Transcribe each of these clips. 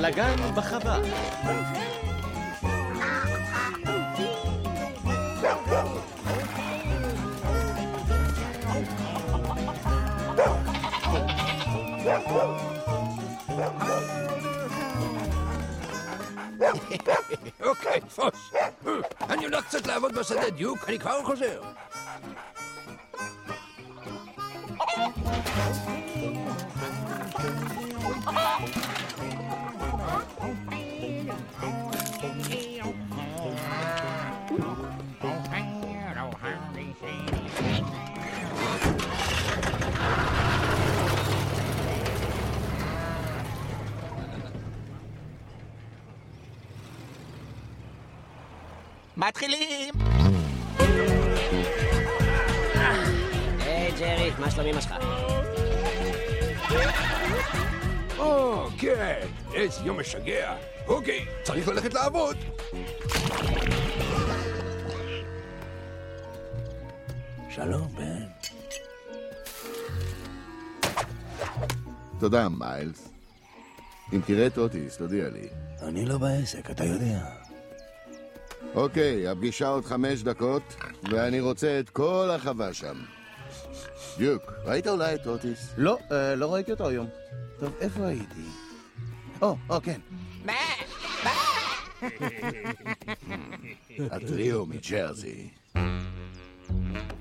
בלגן בחווה. אוקיי, פוס. אני הולך קצת לעבוד בשדה דיוק, אני כבר חוזר. משגע. אוקיי, צריך ללכת לעבוד. שלום, בן. תודה, מיילס. אם תראה את אוטיס, תודיע לי. אני לא בעסק, אתה יודע. אוקיי, הפגישה עוד חמש דקות, ואני רוצה את כל החווה שם. דיוק, ראית אולי את אוטיס? לא, אה, לא ראיתי אותו היום. טוב, איפה הייתי? או, או, כן. הטריו מג'רזי.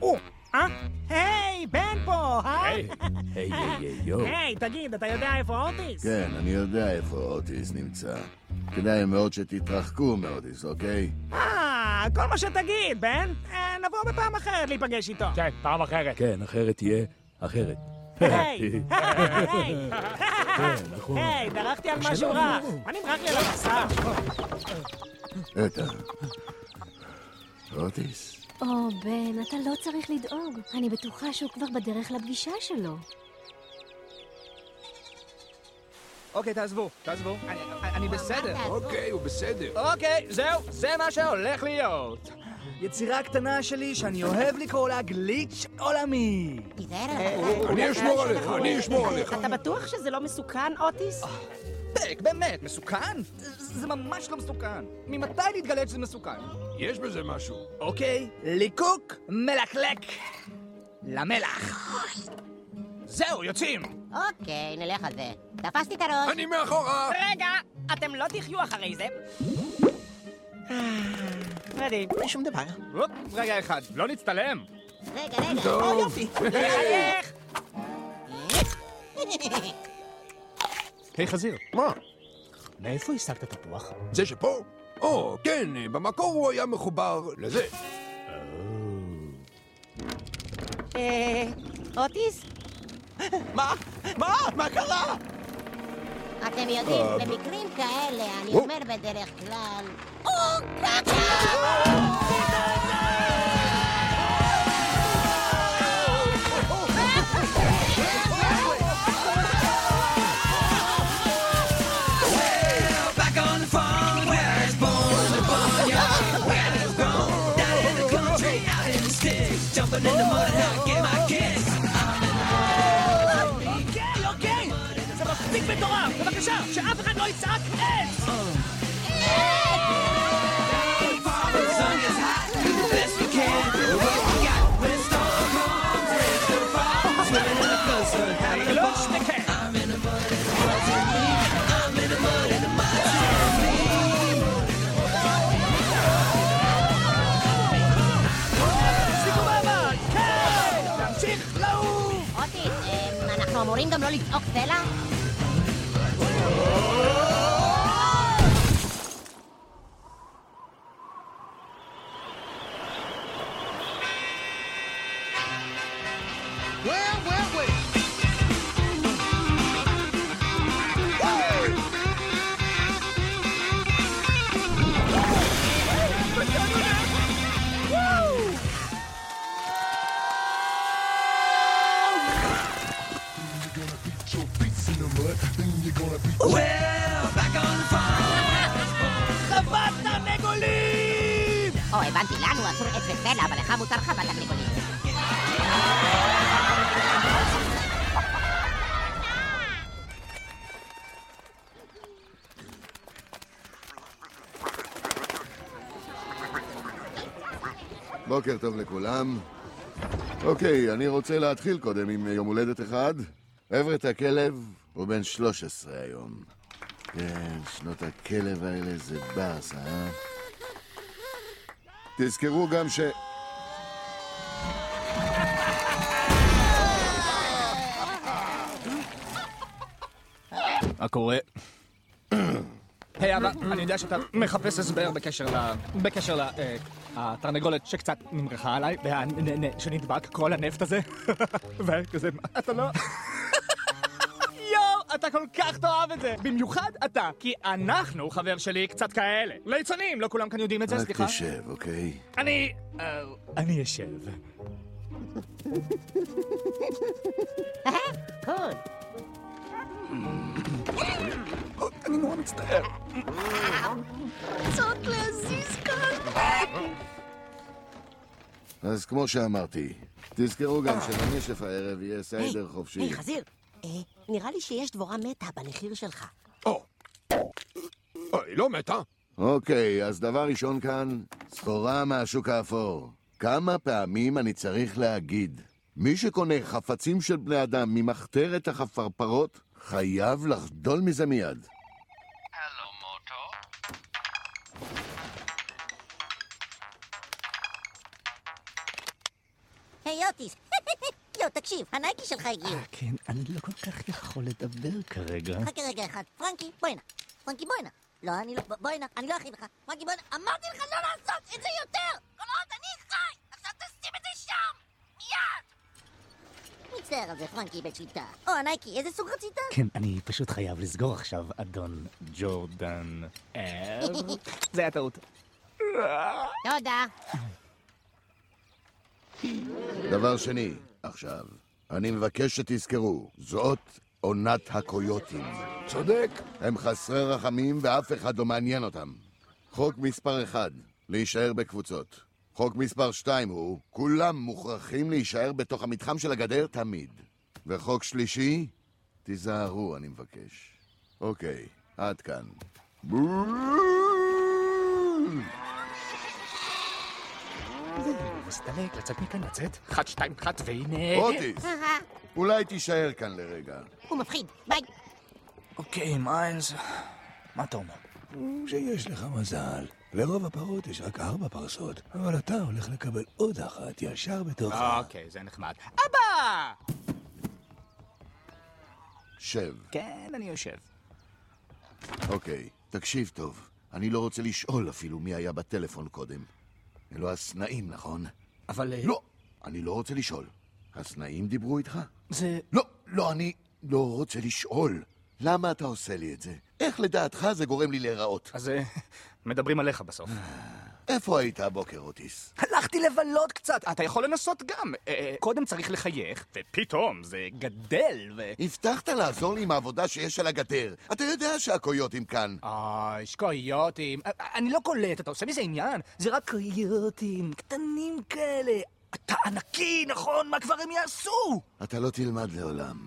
או, אה? היי, בן פה, אה? היי, היי, היי, יו. היי, תגיד, אתה יודע איפה אוטיס? כן, אני יודע איפה אוטיס נמצא. כדאי מאוד שתתרחקו מאוטיס, אוקיי? אה, כל מה שתגיד, בן. אה, נבוא בפעם אחרת להיפגש איתו. כן, פעם אחרת. כן, אחרת תהיה אחרת. היי, היי, היי. היי, דרכתי על משהו רע. מה נמרח לי על הבשר? אתה. אוטיס? או, בן, אתה לא צריך לדאוג. אני בטוחה שהוא כבר בדרך לפגישה שלו. אוקיי, תעזבו, תעזבו. אני- אני בסדר. אוקיי, הוא בסדר. אוקיי, זהו, זה מה שהולך להיות. יצירה קטנה שלי שאני אוהב לקרוא לה גליץ' עולמי. אני אשמור עליך, אני אשמור עליך. אתה בטוח שזה לא מסוכן, אוטיס? פק, באמת, מסוכן? זה ממש לא מסוכן. ממתי להתגלה שזה מסוכן? יש בזה משהו. אוקיי, ליקוק מלקלק למלח. זהו, יוצאים! אוקיי, נלך על זה. תפסתי את הראש. אני מאחורה! רגע, אתם לא תחיו אחרי זה. רדי, שום דבר. הופ, רגע אחד, לא נצטלם? רגע, רגע. או, יופי. לחייך! היי, חזיר, מה? מאיפה השגת תפוח? זה שפה? או, כן, במקור הוא היה מחובר לזה. אה, אוטיס? מה? מה? מה קרה? אתם יודעים, אה, במקרים כאלה אני או. אומר בדרך כלל... או, קקה! אוטיס, אה, אנחנו אמורים גם לא לצעוק סלע? Oh. בוקר טוב לכולם. אוקיי, אני רוצה להתחיל קודם עם יום הולדת אחד. אברט הכלב הוא בן 13 היום. כן, שנות הכלב האלה זה באסה, אה? תזכרו גם ש... מה קורה? היי אבא, אני יודע שאתה מחפש הסבר בקשר ל... בקשר ל... אה, התרנגולת שקצת נמרחה עליי, וה- שנדבק כל הנפט הזה, וכזה, אתה לא... יואו, אתה כל כך תאהב את זה! במיוחד אתה, כי אנחנו, חבר שלי, קצת כאלה. ליצנים, לא כולם כאן יודעים את זה, רק סליחה. תשב, אוקיי? אני... אה, אני אשב. קול. אני נורא מצטער. זאת להזיז כאן. אז כמו שאמרתי, תזכרו גם שלנשף הערב יהיה סיידר חופשי. היי, חזיר. אה, נראה לי שיש דבורה מתה בנחיר שלך. או, היא לא מתה. אוקיי, אז דבר ראשון כאן, סחורה מהשוק האפור. כמה פעמים אני צריך להגיד? מי שקונה חפצים של בני אדם ממחתרת החפרפרות, חייב לחדול מזה מיד. היי, אוטיס. יו, תקשיב, הנייקי שלך הגיעו. כן, אני לא כל כך יכול לדבר כרגע. חכה רגע אחד. פרנקי, בואי הנה. פרנקי, בואי הנה. לא, אני לא... בואי הנה, אני לא אכין לך. פרנקי, בואי הנה. אמרתי לך לא לעשות את זה יותר! כל עוד אני חי! עכשיו תשים את זה שם! מיד! מצטער על זה, פרנקי בית שליטה. או, הנייקי, איזה סוג רצית? כן, אני פשוט חייב לסגור עכשיו, אדון ג'ורדן. אה, זה היה טעות. תודה. דבר שני, עכשיו, אני מבקש שתזכרו, זאת עונת הקויוטים. צודק. הם חסרי רחמים ואף אחד לא מעניין אותם. חוק מספר אחד, להישאר בקבוצות. חוק מספר שתיים הוא, כולם מוכרחים להישאר בתוך המתחם של הגדר תמיד. וחוק שלישי, תיזהרו, אני מבקש. אוקיי, עד כאן. מסתלק, לצאת מכאן, לצאת. אחת, שתיים, אחת, והנה... אוטיס, אולי תישאר כאן לרגע. הוא מפחיד. ביי. אוקיי, מיילס, מה אתה אומר? שיש לך מזל. לרוב הפרות יש רק ארבע פרסות, אבל אתה הולך לקבל עוד אחת ישר בתוך ה... אוקיי, זה נחמד. אבא! שב. כן, אני יושב. אוקיי, תקשיב טוב. אני לא רוצה לשאול אפילו מי היה בטלפון קודם. אלו הסנאים, נכון? אבל... אה, לא, אני לא רוצה לשאול. הסנאים דיברו איתך? זה... לא, לא, אני לא רוצה לשאול. למה אתה עושה לי את זה? איך לדעתך זה גורם לי להיראות? אז אה, מדברים עליך בסוף. איפה היית הבוקר, אוטיס? הלכתי לבלות קצת. אתה יכול לנסות גם. אה, קודם צריך לחייך, ופתאום זה גדל, ו... הבטחת לעזור לי עם העבודה שיש על הגדר. אתה יודע שהקויוטים כאן. אוי, קויוטים. אה, אני לא קולט, אתה עושה מזה עניין? זה רק קויוטים, קטנים כאלה. אתה ענקי, נכון? מה כבר הם יעשו? אתה לא תלמד לעולם.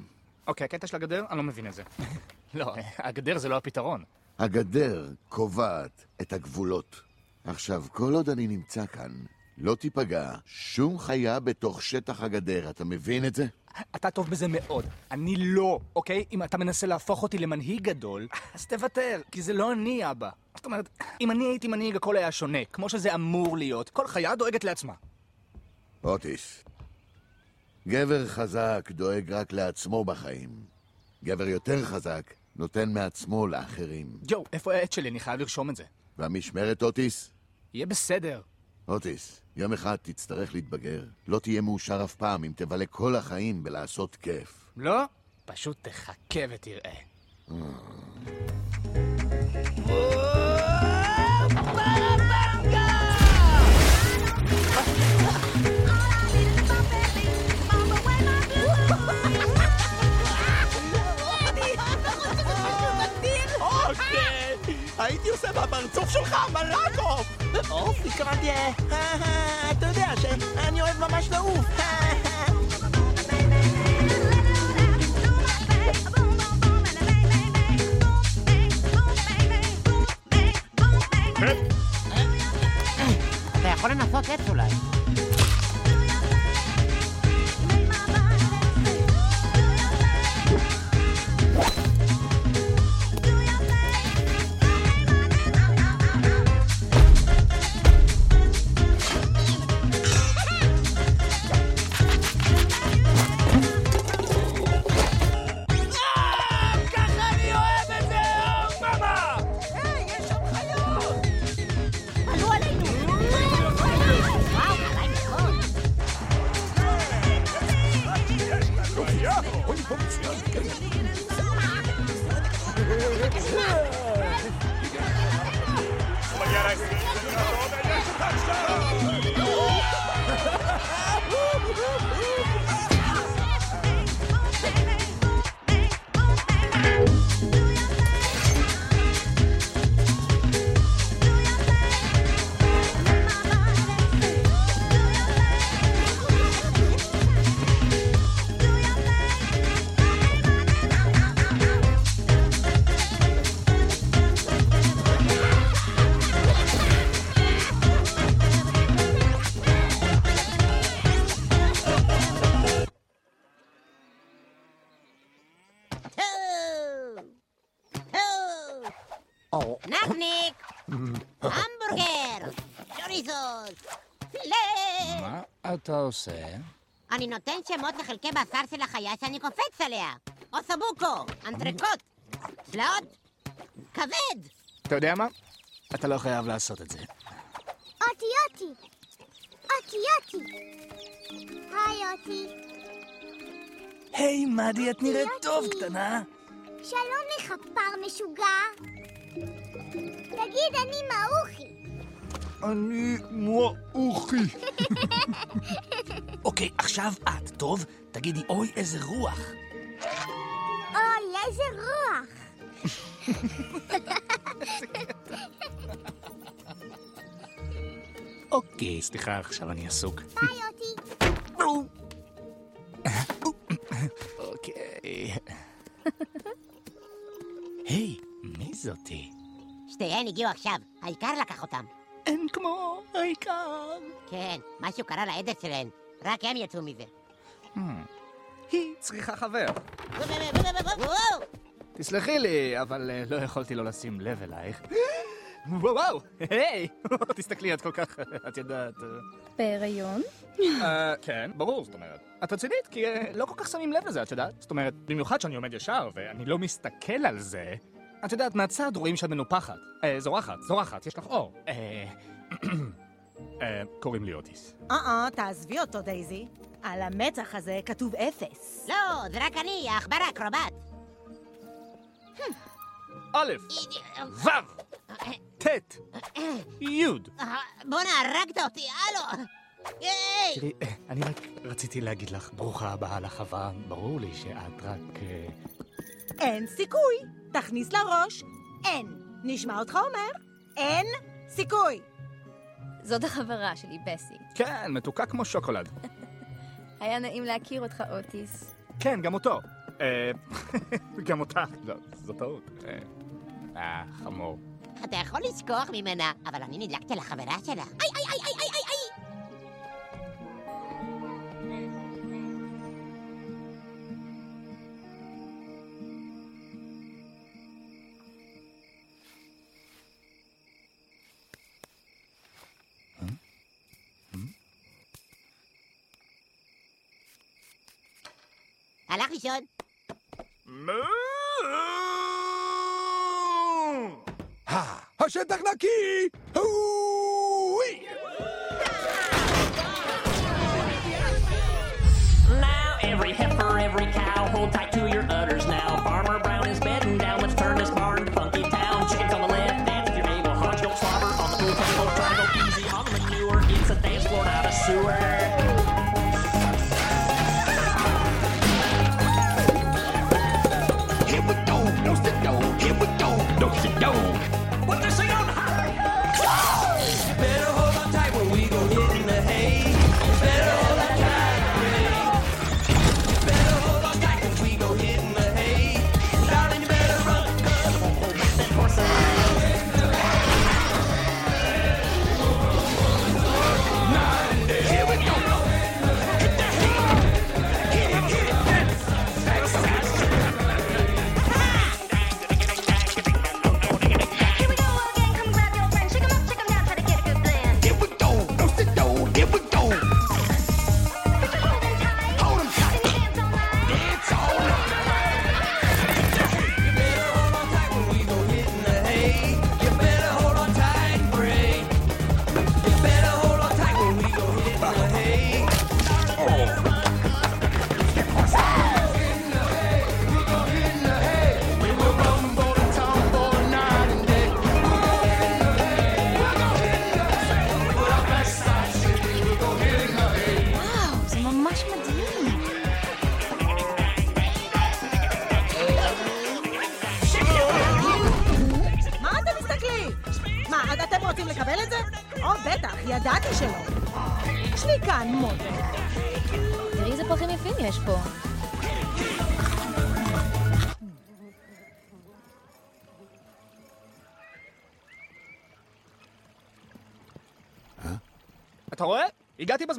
אוקיי, הקטע של הגדר, אני לא מבין את זה. לא, הגדר זה לא הפתרון. הגדר קובעת את הגבולות. עכשיו, כל עוד אני נמצא כאן, לא תיפגע שום חיה בתוך שטח הגדר, אתה מבין את זה? אתה טוב בזה מאוד. אני לא, אוקיי? אם אתה מנסה להפוך אותי למנהיג גדול, אז תוותר, כי זה לא אני, אבא. זאת אומרת, אם אני הייתי מנהיג, הכל היה שונה, כמו שזה אמור להיות. כל חיה דואגת לעצמה. אוטיס, גבר חזק דואג רק לעצמו בחיים. גבר יותר חזק נותן מעצמו לאחרים. יואו, איפה העט שלי? אני חייב לרשום את זה. והמשמרת, אוטיס? יהיה בסדר. אוטיס, יום אחד תצטרך להתבגר. לא תהיה מאושר אף פעם אם תבלה כל החיים בלעשות כיף. לא? פשוט תחכה ותראה. אוקיי, בפרצוף שלך מלאקו! אופי, קראתי, אתה יודע שאני אוהב ממש לעוף. אתה עושה? אני נותן שמות לחלקי בשר של החיה שאני קופץ עליה. אוסובוקו, אנטרקוט, צלעות, כבד! אתה יודע מה? אתה לא חייב לעשות את זה. אותי אותי! אותי אותי! היי אותי! היי, מדי, את נראית טוב, קטנה. שלום לך, פר משוגע! תגיד, אני מאוחי! אני מואוכי. אוקיי, עכשיו את, טוב? תגידי, אוי, איזה רוח. אוי, איזה רוח! אוקיי, סליחה, עכשיו אני עסוק. ביי אותי! אוקיי. היי, מי זאתי? שתיהן הגיעו עכשיו, העיקר לקח אותם. אין כמו העיקר. כן, משהו קרה לעדר שלהן, רק הם יצאו מזה. היא צריכה חבר. תסלחי לי, אבל אה, לא יכולתי לא לשים לב אלייך. וואו, וואו, היי! תסתכלי, את כל כך, את יודעת... אה. בהיריון? אה, כן, ברור, זאת אומרת. את רצינית, כי לא כל כך שמים לב לזה, את יודעת? זאת אומרת, במיוחד שאני עומד ישר ואני לא מסתכל על זה. את יודעת, מהצד רואים שאת מנופחת. אה, זורחת, זורחת, יש לך אור. אה, אה, קוראים לי אוטיס. אה-אה, תעזבי אותו, דייזי. על המצח הזה כתוב אפס. לא, זה רק אני, העכבר האקרובט. א', ו', ט', י'. אה, בואנה, הרגת אותי, הלו! ייי! תראי, אה, אני רק רציתי להגיד לך, ברוכה הבאה לחווה. ברור לי שאת רק... אה, אין סיכוי. תכניס לראש, אין. נשמע אותך אומר, אין סיכוי. זאת החברה שלי, בסי. כן, מתוקה כמו שוקולד. היה נעים להכיר אותך, אוטיס. כן, גם אותו. אה, גם אותה. לא, זו טעות. אה, אה, חמור. אתה יכול לשכוח ממנה, אבל אני נדלקתי לחברה שלה. איי, איי, איי, איי, איי, Moo! Ha! Hashem Dachnaki! Now every heifer, every cow, hold tight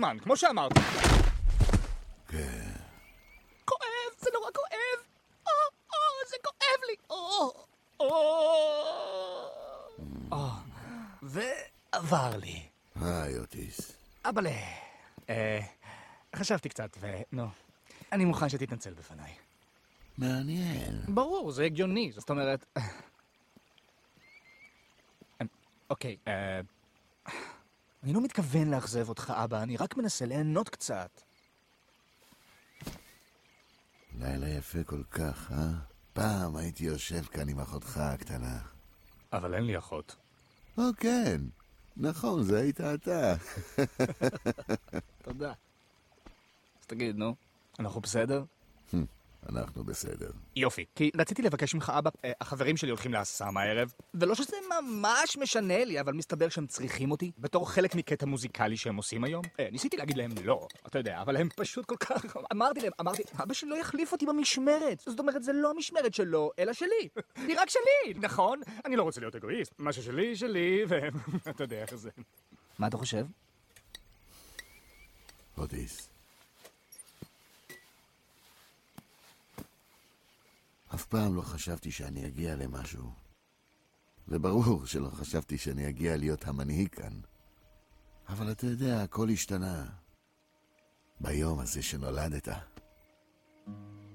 בזמן, כמו שאמרתי. כן. כואב, זה נורא כואב. או, או, זה כואב לי. או, או. או. ועבר לי. היי, אוטיס. אבאלה. אה, חשבתי קצת, ונו. אני מוכן שתתנצל בפניי. מעניין. ברור, זה הגיוני, זאת אומרת... אמ, אוקיי, אה... אני לא מתכוון לאכזב אותך, אבא, אני רק מנסה ליהנות קצת. לילה יפה כל כך, אה? פעם הייתי יושב כאן עם אחותך הקטנה. אבל אין לי אחות. או כן, נכון, זה היית אתה. תודה. אז תגיד, נו, אנחנו בסדר? אנחנו בסדר. יופי, כי רציתי לבקש ממך, אבא, אה, החברים שלי הולכים לאסם הערב, ולא שזה ממש משנה לי, אבל מסתבר שהם צריכים אותי בתור חלק מקטע מוזיקלי שהם עושים היום. אה, ניסיתי להגיד להם לא, אתה יודע, אבל הם פשוט כל כך... אמרתי להם, אמרתי, אבא שלי לא יחליף אותי במשמרת. זאת אומרת, זה לא משמרת שלו, אלא שלי. היא רק שלי, נכון? אני לא רוצה להיות אגואיסט. מה ששלי, שלי, והם... אתה יודע איך זה. מה אתה חושב? אוטיס. פעם לא חשבתי שאני אגיע למשהו. וברור שלא חשבתי שאני אגיע להיות המנהיג כאן. אבל אתה יודע, הכל השתנה. ביום הזה שנולדת.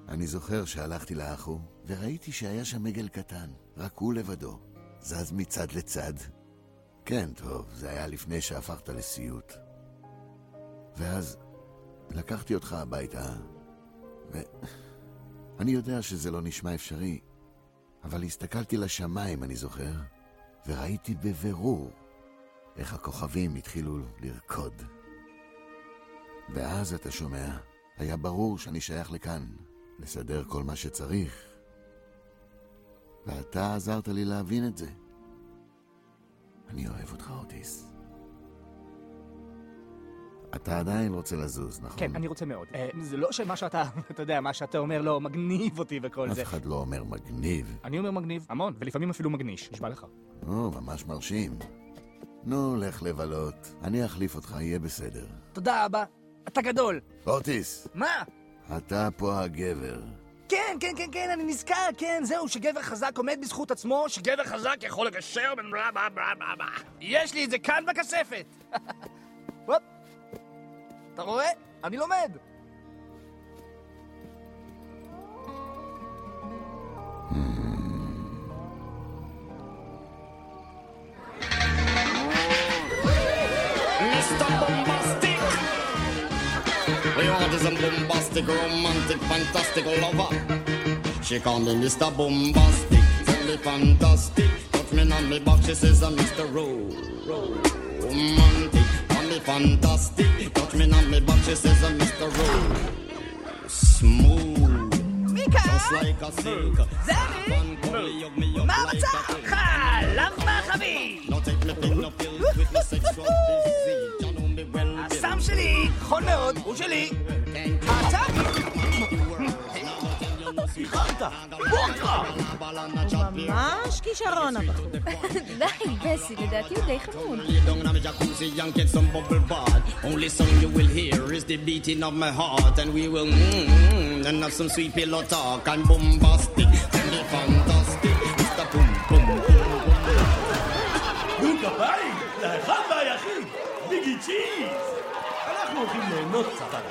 אני זוכר שהלכתי לאחו, וראיתי שהיה שם עגל קטן, רק הוא לבדו, זז מצד לצד. כן, טוב, זה היה לפני שהפכת לסיוט. ואז לקחתי אותך הביתה, ו... אני יודע שזה לא נשמע אפשרי, אבל הסתכלתי לשמיים, אני זוכר, וראיתי בבירור איך הכוכבים התחילו לרקוד. ואז, אתה שומע, היה ברור שאני שייך לכאן, לסדר כל מה שצריך. ואתה עזרת לי להבין את זה. אני אוהב אותך, אוטיס. אתה עדיין רוצה לזוז, נכון? כן, אני רוצה מאוד. אה, זה לא שמה שאתה, אתה יודע, מה שאתה אומר לא מגניב אותי וכל אף זה. אחד לא אומר מגניב. אני אומר מגניב, המון, ולפעמים אפילו מגניש, נשבע לך. או, ממש מרשים. נו, לך לבלות. אני אחליף אותך, יהיה בסדר. תודה, אבא. אתה גדול. אוטיס, מה? אתה פה הגבר. כן, כן, כן, כן, אני נזכר, כן, זהו, שגבר חזק עומד בזכות עצמו, שגבר חזק יכול לגשר בין בלה בלה בלה בלה בלה. יש לי את זה כאן בכספת. הופ. אתה רואה? אני לומד. Mr. Bombastic. We want is a bombastic, romantic, fantastic lover. She call me Mr. Bombastic, tell me fantastic. Touch me on me back, she says I'm Mr. Ro- Romantic. Me fantastic, touch me on me back, she says I'm Mr. Ro- Smooth. Just like a silk. מה המצב? חלב מחבי! Now take me pin up pills with me sexual disease. You know me well. הסם שלי, נכון מאוד, הוא שלי. אתה? איחרת, ווקה! ממש כישרון הבחור. די, בסי, לדעתי הוא די חמוד. Lay down in my jacuzzi and get some bubble bath. Only song you will hear is the beating of my heart, and we will mmm and have some sweet pillow talk and bombastic and the fantastic. Mr. Boom Boom Boom נו כפיים, לאחד והיחיד, ביגי צ'יז. אנחנו הולכים ליהנות קצת על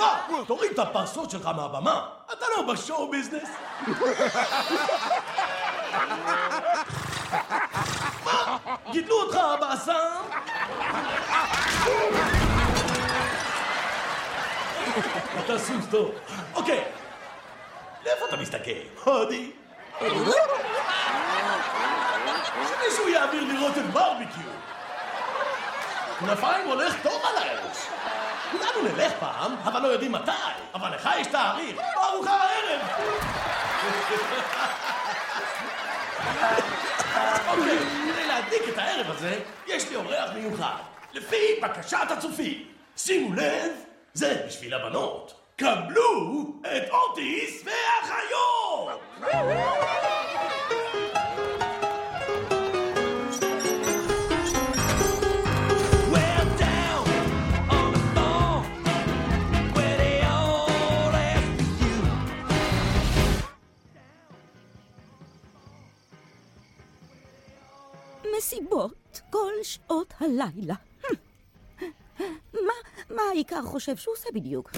היום. היי, מה? תוריד את הפרסות שלך מהבמה. אתה לא בשואו ביזנס. מה? גידלו אותך באסם? אתה סוס טוב. אוקיי, לאיפה אתה מסתכל? הודי? שמישהו יעביר לראות את ברביקיו. כנפיים הולך טוב על האש. כולנו נלך פעם, אבל לא יודעים מתי. אבל לך יש תאריך, בארוחה הערב. אוקיי, כדי להדליק את הערב הזה, יש לי אורח מיוחד. לפי בקשת הצופים. שימו לב, זה בשביל הבנות. קבלו את אוטיס והחיות! מסיבות כל שעות הלילה. מה, מה העיקר חושב שהוא עושה בדיוק?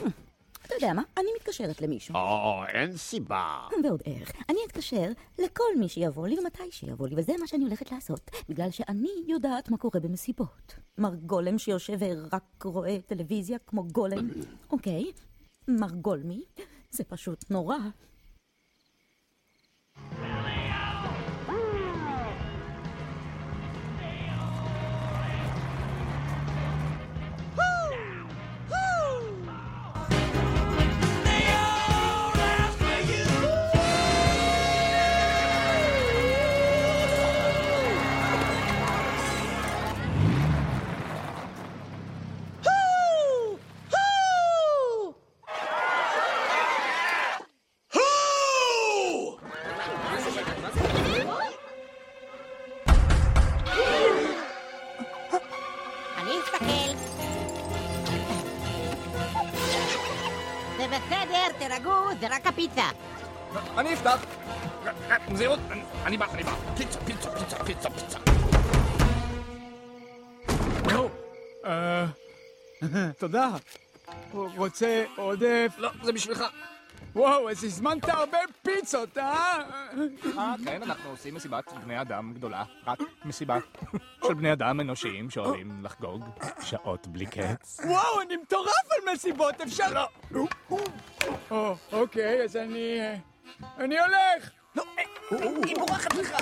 אתה יודע מה? אני מתקשרת למישהו. או, אין סיבה. ועוד איך. אני אתקשר לכל מי שיבוא לי ומתי שיבוא לי, וזה מה שאני הולכת לעשות, בגלל שאני יודעת מה קורה במסיבות. מר גולם שיושב ורק רואה טלוויזיה כמו גולם, אוקיי? מר גולמי, זה פשוט נורא. תודה. רוצה עודף? לא, זה בשבילך. וואו, אז הזמנת הרבה פיצות, אה? אה, כן, אנחנו עושים מסיבת בני אדם גדולה. רק מסיבה של בני אדם אנושיים שאוהבים לחגוג שעות בלי קץ. וואו, אני מטורף על מסיבות, אפשר... לא. או, אוקיי, אז אני... אה, אני הולך! לא, היא בורחת לך!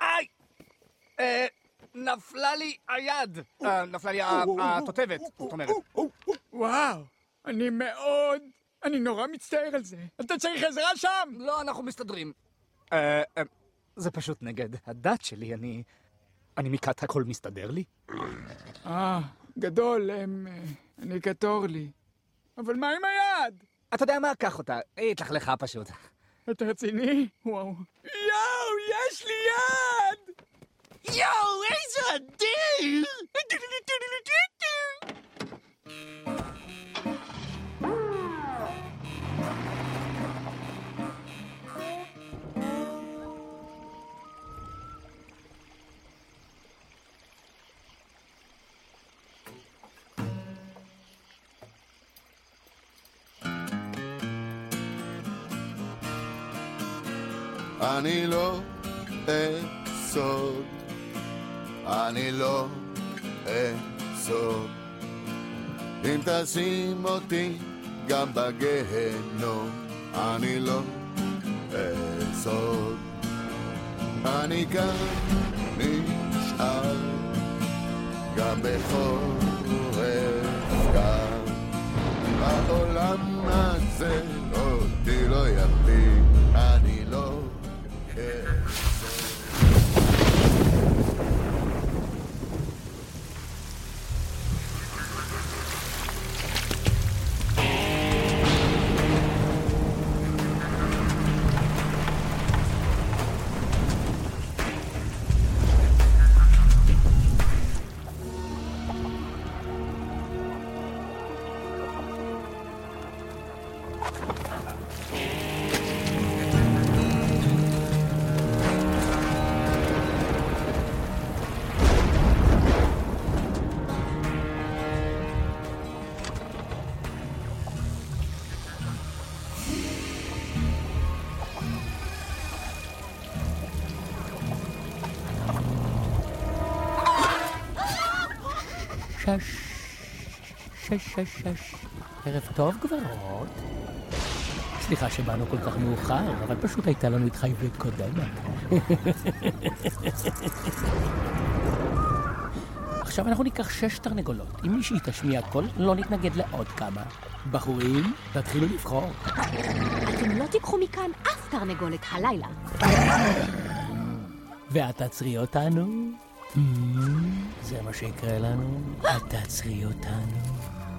איי! נפלה לי היד. אה, נפלה לי התותבת, זאת אומרת. וואו, אני מאוד... אני נורא מצטער על זה. אתה צריך עזרה שם? לא, אנחנו מסתדרים. אה, אה, זה פשוט נגד הדת שלי, אני... אני מכת הכל מסתדר לי? אה, גדול, אני קטורלי. אבל מה עם היד? אתה יודע מה? קח אותה, היא התלכלכה פשוט. אתה רציני? וואו. יואו, יש לי יד! יואו, איזה אדיר! אני לא אסוד, אני לא אסוד. אם תשים אותי גם בגיהנום, אני לא אסוד. אני כאן נשאר, גם בחורף גם. העולם הזה אותי לא יפיל, אני לא שש, שש, שש, שש. ערב טוב, גברות. סליחה שבאנו כל כך מאוחר, אבל פשוט הייתה לנו התחייבות קודמת. עכשיו אנחנו ניקח שש תרנגולות. אם מישהי תשמיע קול, לא נתנגד לעוד כמה. בחורים, תתחילו לבחור. אתם לא תיקחו מכאן אף תרנגולת הלילה. ואת תעצרי אותנו? Mm, זה מה שיקרה לנו. את תעצרי אותנו.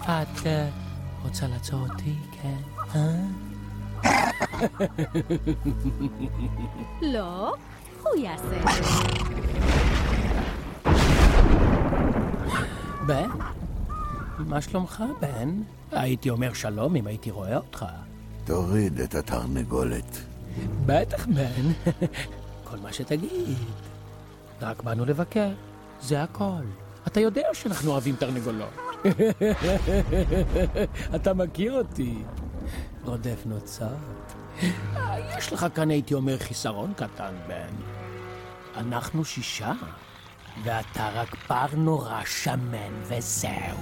את אה, רוצה לעצור אותי, כן? אה? לא, הוא יעשה את זה. בן? מה שלומך, בן? הייתי אומר שלום אם הייתי רואה אותך. תוריד את התרנגולת. בטח, בן. כל מה שתגיד. רק באנו לבקר, זה הכל. אתה יודע שאנחנו אוהבים תרנגולות. אתה מכיר אותי. רודף נוצות. יש לך כאן, הייתי אומר, חיסרון קטן, בן. אנחנו שישה, ואתה רק פר נורא שמן וזהו.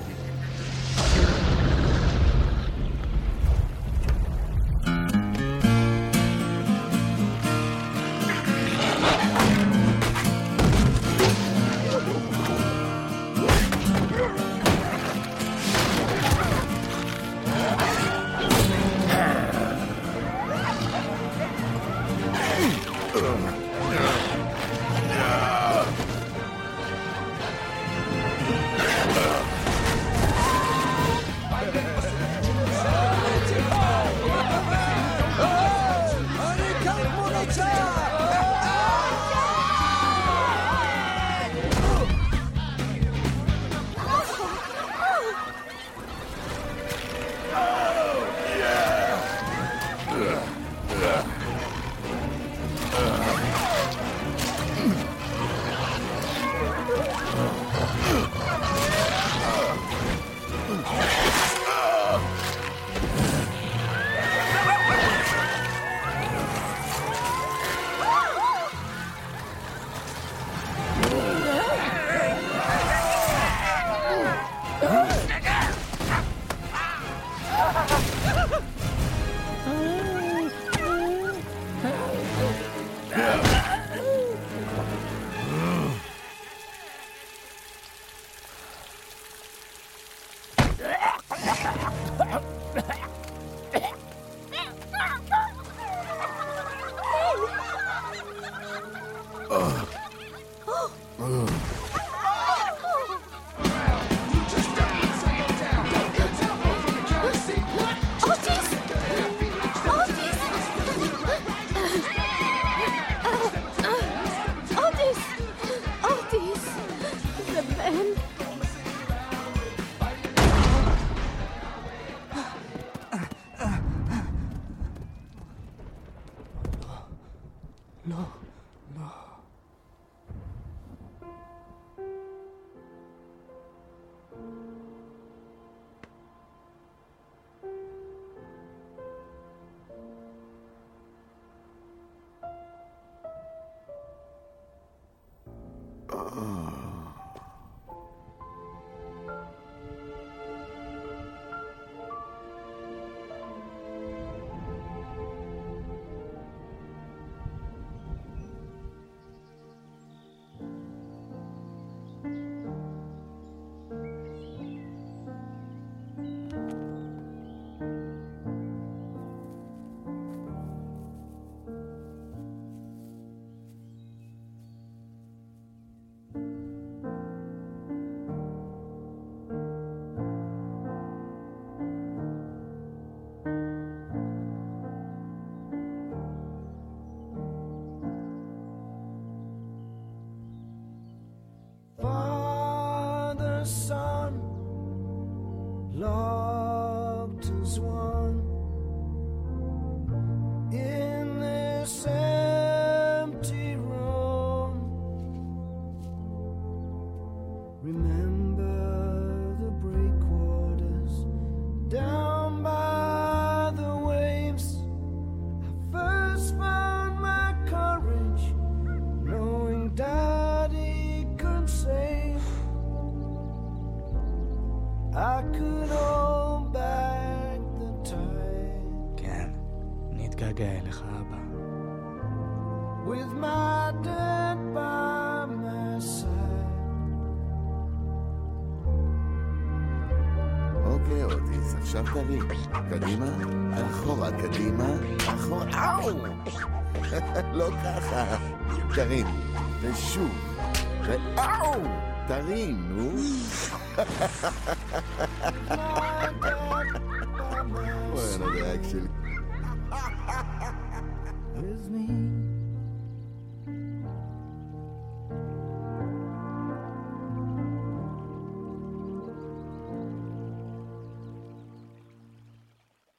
תרים, נו.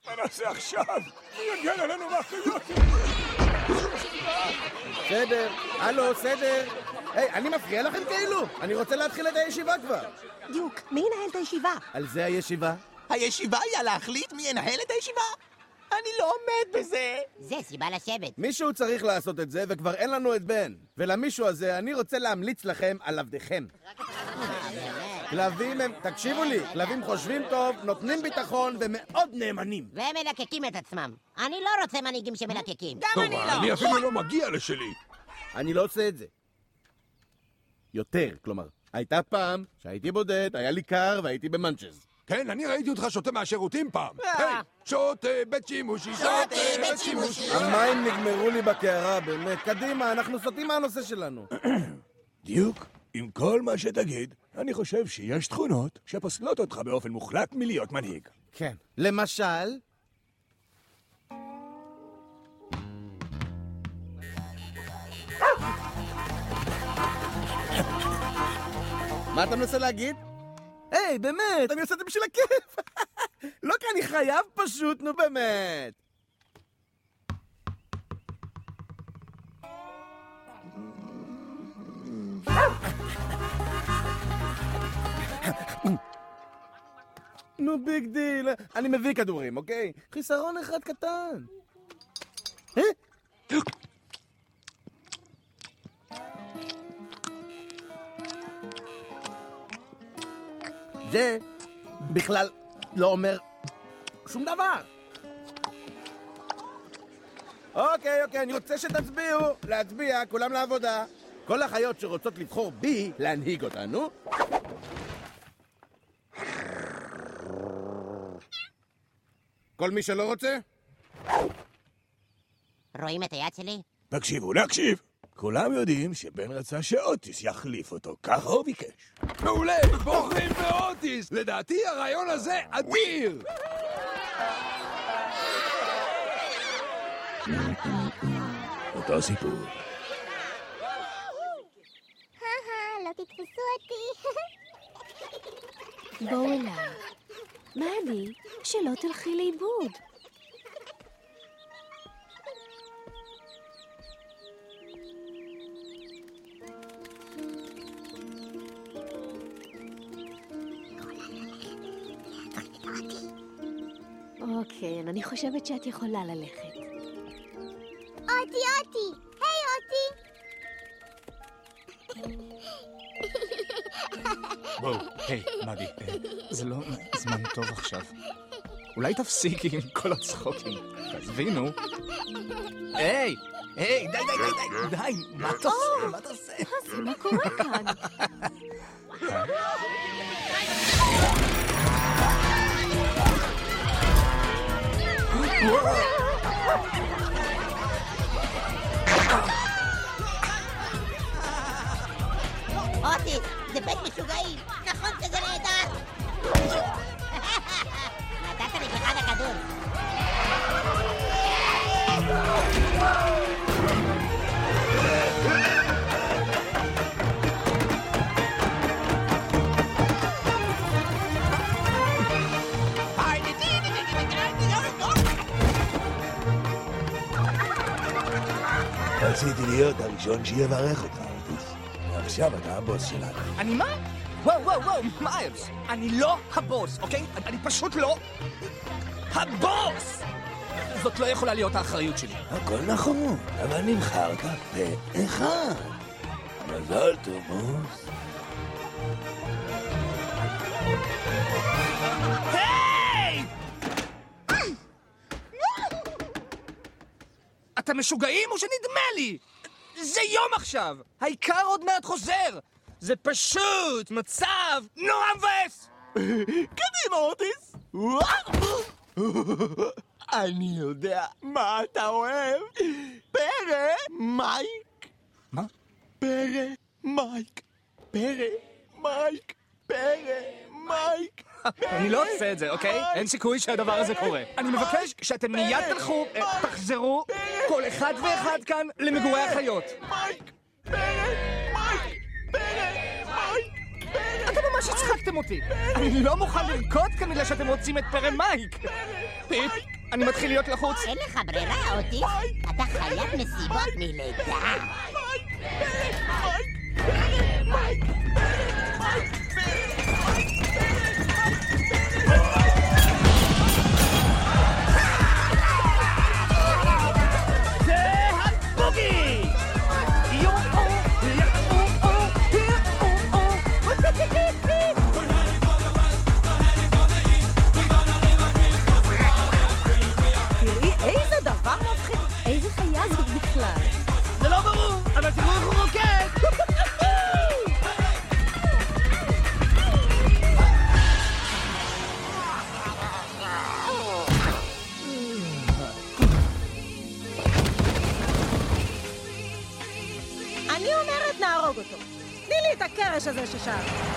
מה נעשה עכשיו? מי יגן עלינו מהחיות? בסדר, הלו, בסדר. היי, אני מפריע לכם כאילו? אני רוצה להתחיל את הישיבה כבר. דיוק, מי ינהל את הישיבה? על זה הישיבה. הישיבה היא על להחליט מי ינהל את הישיבה? אני לא עומד בזה. זה סיבה לשבת. מישהו צריך לעשות את זה, וכבר אין לנו את בן. ולמישהו הזה אני רוצה להמליץ לכם על עבדיכם. כלבים הם, תקשיבו לי, כלבים חושבים טוב, נותנים ביטחון ומאוד נאמנים. והם מלקקים את עצמם. אני לא רוצה מנהיגים שמלקקים. טוב, אני אפילו לא מגיע לשלי. אני לא עושה את זה. יותר, כלומר, הייתה פעם שהייתי בודד, היה לי קר והייתי במנצ'ז. כן, אני ראיתי אותך שותה מהשירותים פעם. היי, שותה בית שימושי, שותה בית שימושי. המים נגמרו לי בקערה, באמת. קדימה, אנחנו סוטים מהנושא שלנו. דיוק, עם כל מה שתגיד, אני חושב שיש תכונות שפוסלות אותך באופן מוחלט מלהיות מנהיג. כן. למשל? מה אתה מנסה להגיד? היי, באמת, אני עושה את זה בשביל הכיף. לא כי אני חייב פשוט, נו באמת. no big deal, אני מביא כדורים, אוקיי? חיסרון אחד קטן. זה בכלל לא אומר שום דבר. אוקיי, אוקיי, אני רוצה שתצביעו. להצביע, כולם לעבודה. כל החיות שרוצות לבחור בי להנהיג אותנו. כל מי שלא רוצה? רואים את היד שלי? תקשיבו, להקשיב. כולם יודעים שבן רצה שאוטיס יחליף אותו, ככה הוא ביקש. מעולה, בוחרים באוטיס! לדעתי הרעיון הזה אדיר! אותו סיפור. לא תתפסו אותי. בואו אליי. מלי, שלא תלכי לאיבוד. חושבת שאת יכולה ללכת. אותי, אותי! היי, אותי! בואו, היי, מדי, אה, זה לא זמן טוב עכשיו. אולי תפסיקי עם כל הצחוקים. תבינו. היי! היי, די, די, די, די, די, מה אתה עושה? מה אתה עושה? מה קורה כאן? ועכשיו אתה הבוס שלנו. אני מה? וואו, וואו, וואו, מיילס, אני לא הבוס, אוקיי? אני- פשוט לא הבוס! זאת לא יכולה להיות האחריות שלי. הכל נכון, אבל נבחרת פה אחד. מזל טוב, בוס. היי! אתם משוגעים או שנדמה לי? זה יום עכשיו! העיקר עוד מעט חוזר! זה פשוט מצב נורא מבאס! קדימה, אוטיס! אני יודע מה אתה אוהב. פרא, מייק. מה? פרא, מייק. פרא, מייק. פרא, מייק. אני לא עושה את זה, אוקיי? אין סיכוי שהדבר הזה קורה. אני מבקש שאתם מיד תלכו, אה, תחזרו, כל אחד ואחד כאן, למגורי החיות. אתם ממש הצחקתם אותי. אני לא מוכן לרקוד כאן בגלל שאתם רוצים את פרא מייק. פיפ, אני מתחיל להיות לחוץ. אין לך ברירה, אוטיס. אתה חייב מסיבות מלידה. זה Tchau.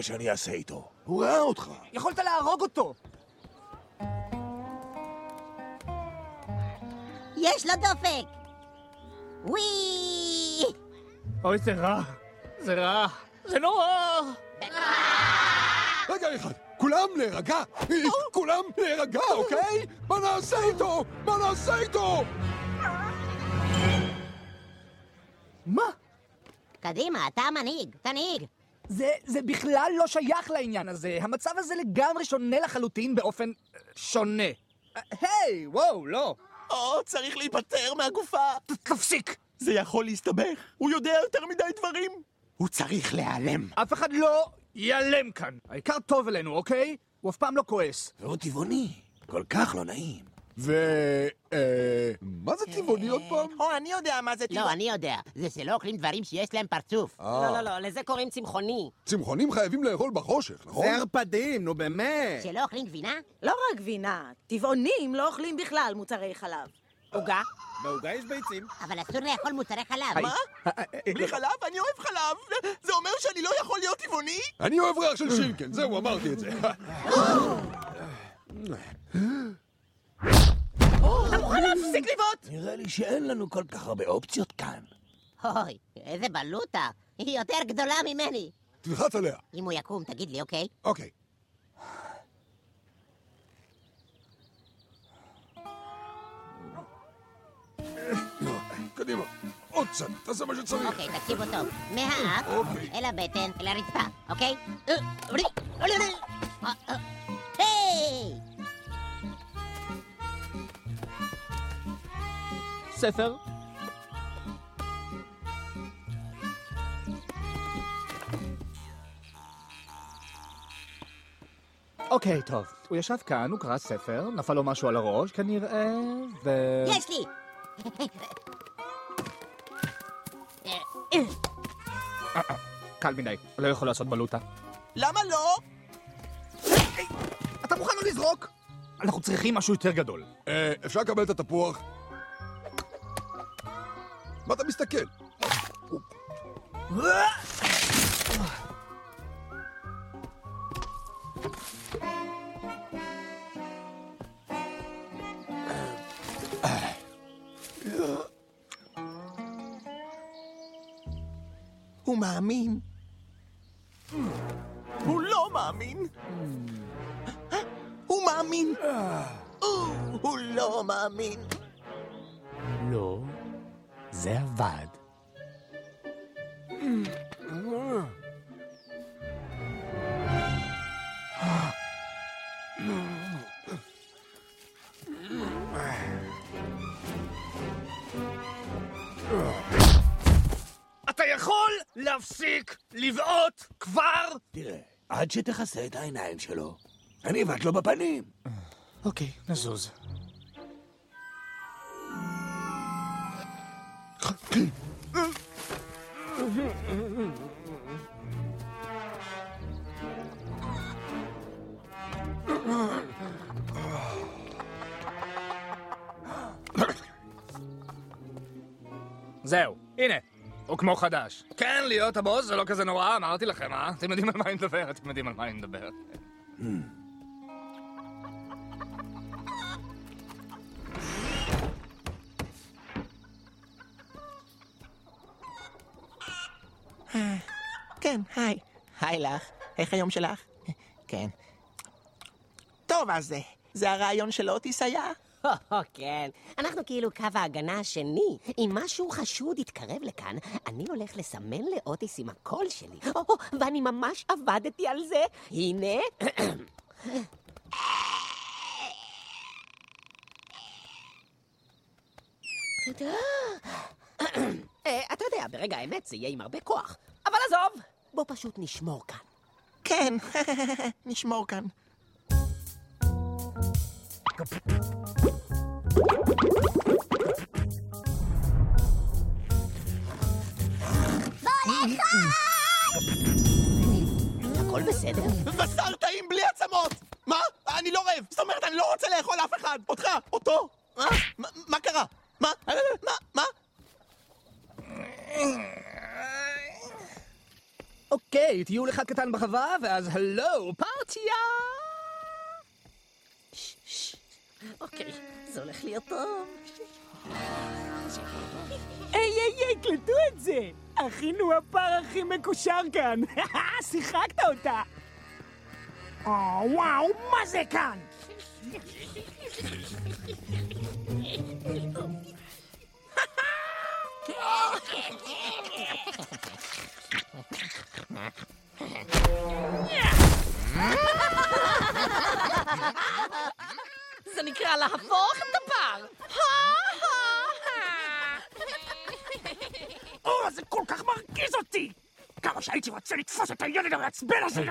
רצית שאני אעשה איתו? הוא ראה אותך. יכולת להרוג אותו! יש לו דופק! וואי! אוי, זה רע. זה רע. זה נורא! רגע אחד, כולם להירגע! כולם להירגע, אוקיי? מה נעשה איתו? מה נעשה איתו? מה? קדימה, אתה המנהיג, תנהיג. זה, זה בכלל לא שייך לעניין הזה. המצב הזה לגמרי שונה לחלוטין באופן אה, שונה. אה, היי, וואו, לא. או, צריך להיפטר מהגופה. תפסיק! זה יכול להסתבך. הוא יודע יותר מדי דברים. הוא צריך להיעלם. אף אחד לא ייעלם כאן. העיקר טוב אלינו, אוקיי? הוא אף פעם לא כועס. והוא טבעוני. כל כך לא נעים. ו... אה... מה זה טבעוני עוד פעם? או, אני יודע מה זה טבעוני. לא, אני יודע. זה שלא אוכלים דברים שיש להם פרצוף. אה. לא, לא, לא, לזה קוראים צמחוני. צמחונים חייבים לאכול בחושך, נכון? זה ערפדים, נו באמת. שלא אוכלים גבינה? לא רק גבינה, טבעונים לא אוכלים בכלל מוצרי חלב. עוגה? בעוגה יש ביצים. אבל אסור לאכול מוצרי חלב. מה? בלי חלב? אני אוהב חלב. זה אומר שאני לא יכול להיות טבעוני? אני אוהב ריח של שינקן, זהו, אמרתי את זה. אתה מוכן להפסיק לבעוט? נראה לי שאין לנו כל כך הרבה אופציות כאן. אוי, איזה בלוטה. היא יותר גדולה ממני. תלחץ עליה. אם הוא יקום, תגיד לי, אוקיי? אוקיי. קדימה, עוד קצת, תעשה מה שצריך. אוקיי, תקשיבו טוב. מהאף אוקיי. אל הבטן, אל הרצפה, אוקיי? אה. אה, אה. היי! ספר? אוקיי, טוב. הוא ישב כאן, הוא קרא ספר, נפל לו משהו על הראש, כנראה, ו... יש לי! אה, אה, קל מדי, לא יכול לעשות בלוטה. למה לא? אתה מוכן לא לזרוק? אנחנו צריכים משהו יותר גדול. אה, אפשר לקבל את התפוח? מה אתה מסתכל? הוא מאמין. הוא לא מאמין. הוא מאמין. הוא לא מאמין. לא. זה עבד. אתה יכול להפסיק לבעוט כבר? תראה, עד שתכסה את העיניים שלו, אני אבעט לו בפנים. אוקיי, נזוז. זהו, הנה, הוא כמו חדש. כן, להיות הבוס זה לא כזה נורא, אמרתי לכם, אה? אתם יודעים על מה אני מדבר, אתם יודעים על מה אני מדבר. כן, היי. היי לך. איך היום שלך? כן. טוב, אז זה הרעיון של אוטיס היה? כן, אנחנו כאילו קו ההגנה השני. אם משהו חשוד יתקרב לכאן, אני הולך לסמן לאוטיס עם הקול שלי. ואני ממש עבדתי על זה. הנה. אה, אתה יודע, ברגע האמת זה יהיה עם הרבה כוח. אבל עזוב, בוא פשוט נשמור כאן. כן, נשמור כאן. הכל בסדר? בשר טעים בלי עצמות! מה? אני לא רעב! זאת אומרת, אני לא רוצה לאכול אף אחד! אותך! אותו! מה- מה קרה? מה? מה? מה? אוקיי, טיול אחד קטן בחווה, ואז הלו, פרטיה! אוקיי, זה הולך להיות טוב. היי, היי, היי, קלטו את זה! אחינו הפר הכי מקושר כאן! שיחקת אותה! או, וואו, מה זה כאן? זה נקרא להפוך את הפר. או, זה כל כך מרגיז אותי! כמה שהייתי רוצה לתפוס את הילד המעצבן הזה!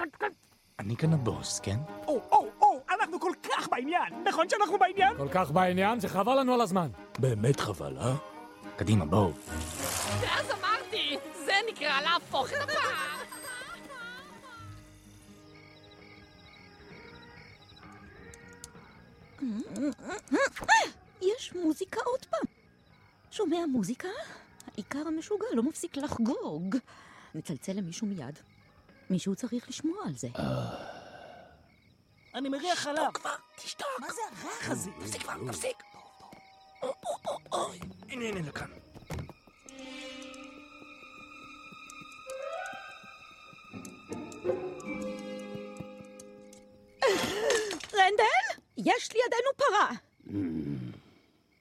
אני כאן הבוס, כן? או, או, או, אנחנו כל כך בעניין! נכון שאנחנו בעניין? כל כך בעניין, זה חבל לנו על הזמן. באמת חבל, אה? קדימה, בואו. ואז אמרתי, זה נקרא להפוך את הפר. יש מוזיקה עוד פעם. שומע מוזיקה? העיקר המשוגע לא מפסיק לחגוג. נצלצל למישהו מיד. מישהו צריך לשמוע על זה. אני מריח חלב. כבר, תשתוק. מה זה הריח הזה? תפסיק כבר, תפסיק. הנה, הנה, לכאן. יש לידינו פרה.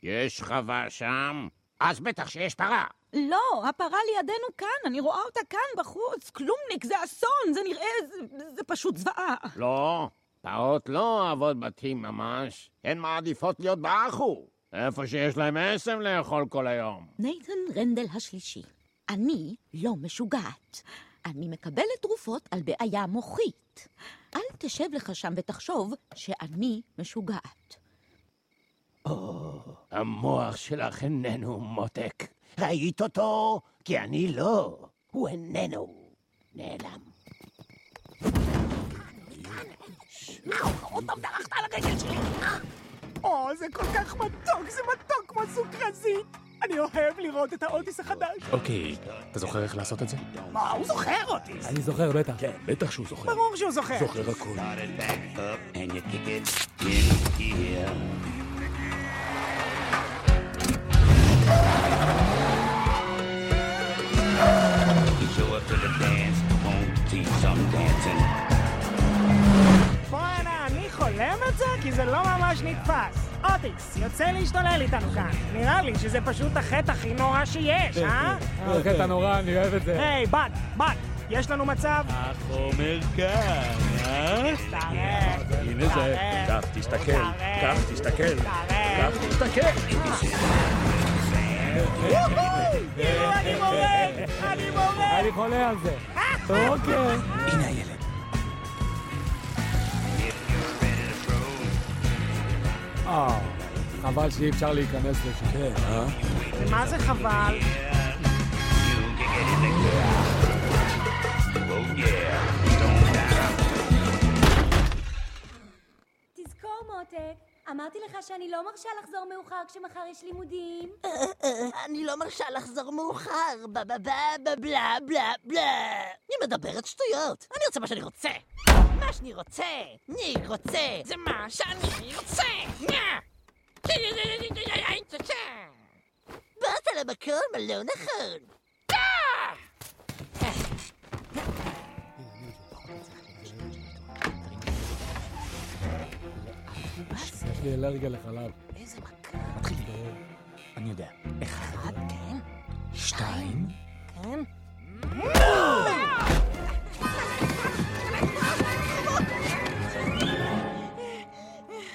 יש חווה שם? אז בטח שיש פרה. לא, הפרה לידינו כאן, אני רואה אותה כאן בחוץ. כלומניק, זה אסון, זה נראה, זה, זה פשוט זוועה. לא, פרות לא אוהבות בתים ממש. הן מעדיפות להיות באחו. איפה שיש להם עשם לאכול כל היום. נייתן רנדל השלישי, אני לא משוגעת. אני מקבלת תרופות על בעיה מוחית. אל תשב לך שם ותחשוב שאני משוגעת. המוח שלך איננו מותק. ראית אותו? כי אני לא. הוא איננו. נעלם. עוד פעם דרכת על הרגל שלי. או, זה כל כך מתוק, זה מתוק כמו סוכרזית! אני אוהב לראות את האוטיס החדש. אוקיי, אתה זוכר איך לעשות את זה? מה, הוא זוכר אוטיס. אני זוכר, בטח. כן, בטח שהוא זוכר. ברור שהוא זוכר. זוכר הכול. בואנה, אני חולם את זה? כי זה לא ממש נתפס. אוטיס, יוצא להשתולל איתנו כאן. נראה לי שזה פשוט החטא הכי נורא שיש, אה? אה, קטע נורא, אני אוהב את זה. היי, בת, בת, יש לנו מצב? החומר כאן, אה? תראה, הנה זה. קח, תסתכל. קח, תסתכל. קח, תסתכל. אני מורד! אני מורד! אני חולה על זה. אוקיי. הנה הילד. אה, חבל שאי אפשר להיכנס לשם. כן, אה? ומה זה חבל? תזכור, מותק, אמרתי לך שאני לא מרשה לחזור מאוחר כשמחר יש לימודים. אני לא מרשה לחזור מאוחר, ב ב ב ב בלה בלה בלה. אני מדברת שטויות. אני רוצה מה שאני רוצה. מה שאני רוצה. אני רוצה. זה מה שאני רוצה. באת למקום הלא נכון. יש לי אלרגיה לחלב. איזה מכה. מתחיל לדבר. אני יודע. אחד, כן. שתיים. כן?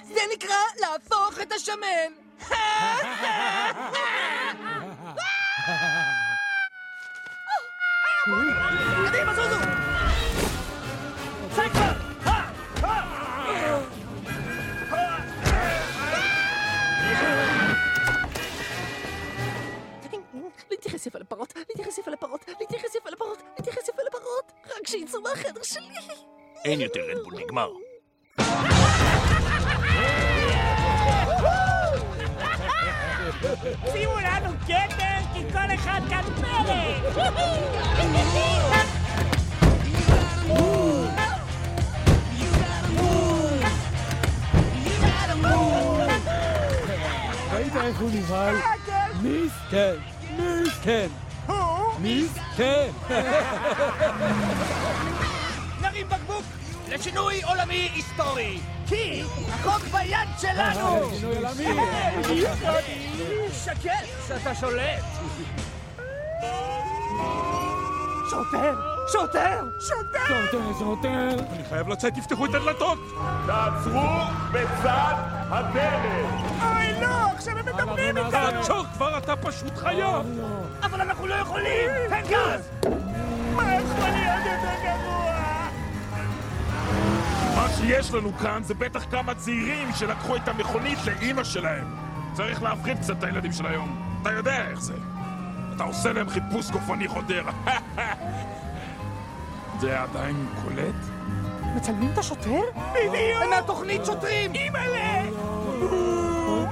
זה נקרא להפוך את השמן! קדימה, זוזו! להתייחס יפה לפרות, להתייחס יפה לפרות, להתייחס יפה לפרות, להתייחס יפה לפרות, רק שיצאו מהחדר שלי. אין יותר רדבול נגמר. שימו לנו כתר, כי כל אחד כאן פרק! ראית איך הוא נבהל? מיסטר! מיסטר! מיסטר! נרים בקבוק לשינוי עולמי היסטורי! כי החוק ביד שלנו! שינוי עולמי. שקט שאתה שולט! שוטר! שוטר! שוטר! שוטר, שוטר! אני חייב לצאת, תפתחו את הדלתות! תעצרו בצד הדרך! אוי, לא! עכשיו הם מדברים איתנו! תעצור כבר, אתה פשוט חייב! אבל אנחנו לא יכולים! תן גז! מה יכול להיות יותר גרוע? מה שיש לנו כאן זה בטח כמה צעירים שלקחו את המכונית לאימא שלהם. צריך להפחיד קצת את הילדים של היום. אתה יודע איך זה. אתה עושה להם חיפוש גופני חודר. זה עדיין קולט? מצלמים את השוטר? בדיוק! מהתוכנית שוטרים! אימא'לה!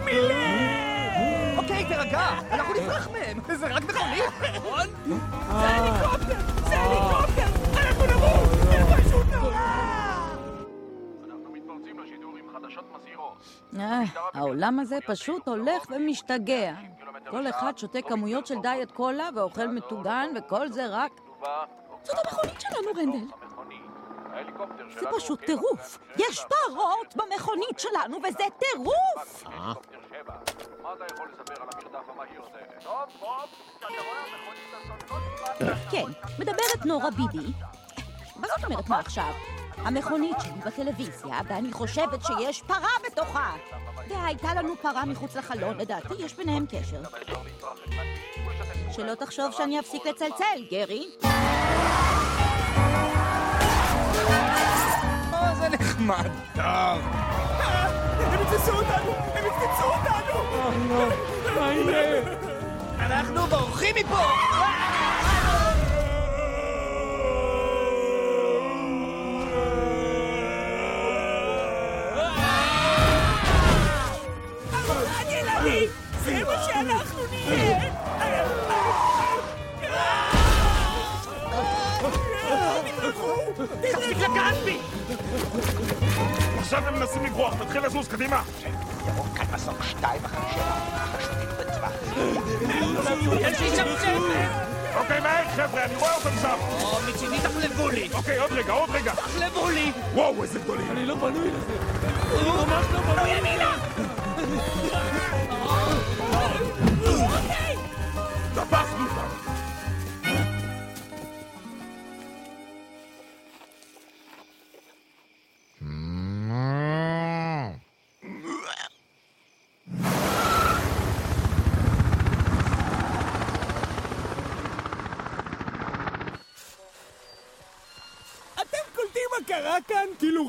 מילה! אוקיי, תירגע! אנחנו נברח מהם! זה רק מכונית, נכון? זה הליקופטר! זה הליקופטר! אנחנו נמות! זה פשוט נורא! אה, העולם הזה פשוט הולך ומשתגע. כל אחד שותה כמויות של דיאט קולה ואוכל מטוגן, וכל זה רק... זאת המכונית שלנו, רנדל. זה פשוט טירוף. יש פרות במכונית שלנו, וזה טירוף! כן, מדברת נורה ביבי. מה זאת אומרת מה עכשיו? המכונית שלי בטלוויזיה, ואני חושבת שיש פרה בתוכה. והייתה לנו פרה מחוץ לחלון, לדעתי יש ביניהם קשר. שלא תחשוב שאני אפסיק לצלצל, גרי. מה זה נחמד? טוב. הם יתפסו אותנו! הם יתפסו אותנו! מה יהיה? אנחנו בורחים מפה! שאנחנו נהיה! תפסיק לגעת בי! עכשיו הם מנסים לברוח, תתחיל לזוז, קדימה! ירוק כאן מסוק שתיים אחרי שבע, חשודים בטווח. יש לי שם צפר! אוקיי, מהר, חבר'ה, אני רואה אותם שם! או, מצידי תחלבו לי! אוקיי, עוד רגע, עוד רגע! תחלבו לי! וואו, איזה גדולים! אני לא בנוי לזה! אני ממש לא בנוי ימינה!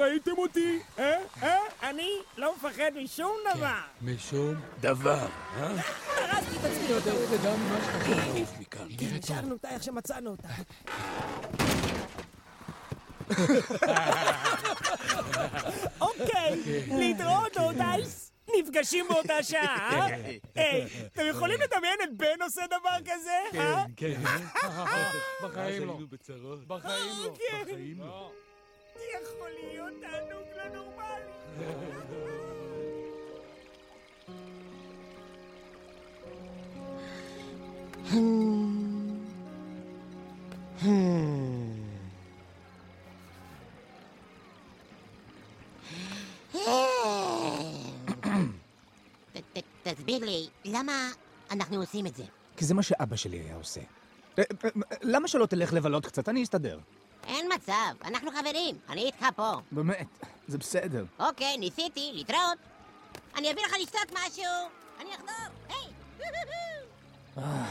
ראיתם אותי? אה? אה? אני לא מפחד משום דבר. משום דבר, אה? הרסתי את עצמי. אתה יודע, גם מה שאתה תעוף מכאן. נשארנו אותה איך שמצאנו אותה. אוקיי, להתראות אורטייס. נפגשים באותה שעה, אה? היי, אתם יכולים לדמיין את בן עושה דבר כזה? אה? כן, בחיים לא. בחיים לא. כן. בחיים לא. יכול להיות תענוג נורמלי. ת- ת- תסביר לי, למה אנחנו עושים את זה? כי זה מה שאבא שלי היה עושה. למה שלא תלך לבלות קצת? אני אסתדר. מצב, אנחנו חברים, אני איתך פה. באמת, זה בסדר. אוקיי, ניסיתי, להתראות. אני אביא לך לשתות משהו. אני אחזור, היי! אה?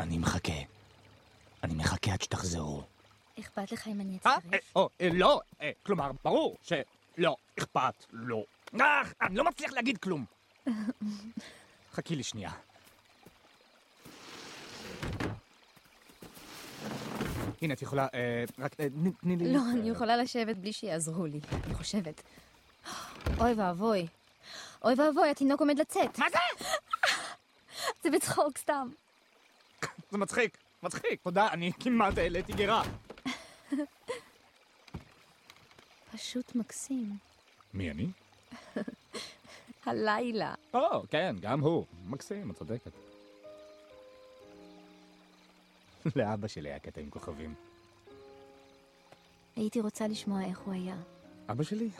אני מחכה. אני מחכה עד שתחזרו. אכפת לך אם אני אה? אצטרף? אה, לא, כלומר, ברור שלא, אכפת, לא. אה, אני לא מצליח להגיד כלום. חכי לי שנייה. הנה, את יכולה, אה, רק אה, תני- לי... לא, אני יכולה לשבת בלי שיעזרו לי, אני חושבת. אוי ואבוי. אוי ואבוי, התינוק עומד לצאת. מה זה? זה בצחוק סתם. זה מצחיק, מצחיק. תודה, אני כמעט העליתי גירה. פשוט מקסים. מי אני? הלילה. או, כן, גם הוא. מקסים, את צודקת. לאבא שלי היה קטע עם כוכבים. הייתי רוצה לשמוע איך הוא היה. אבא שלי?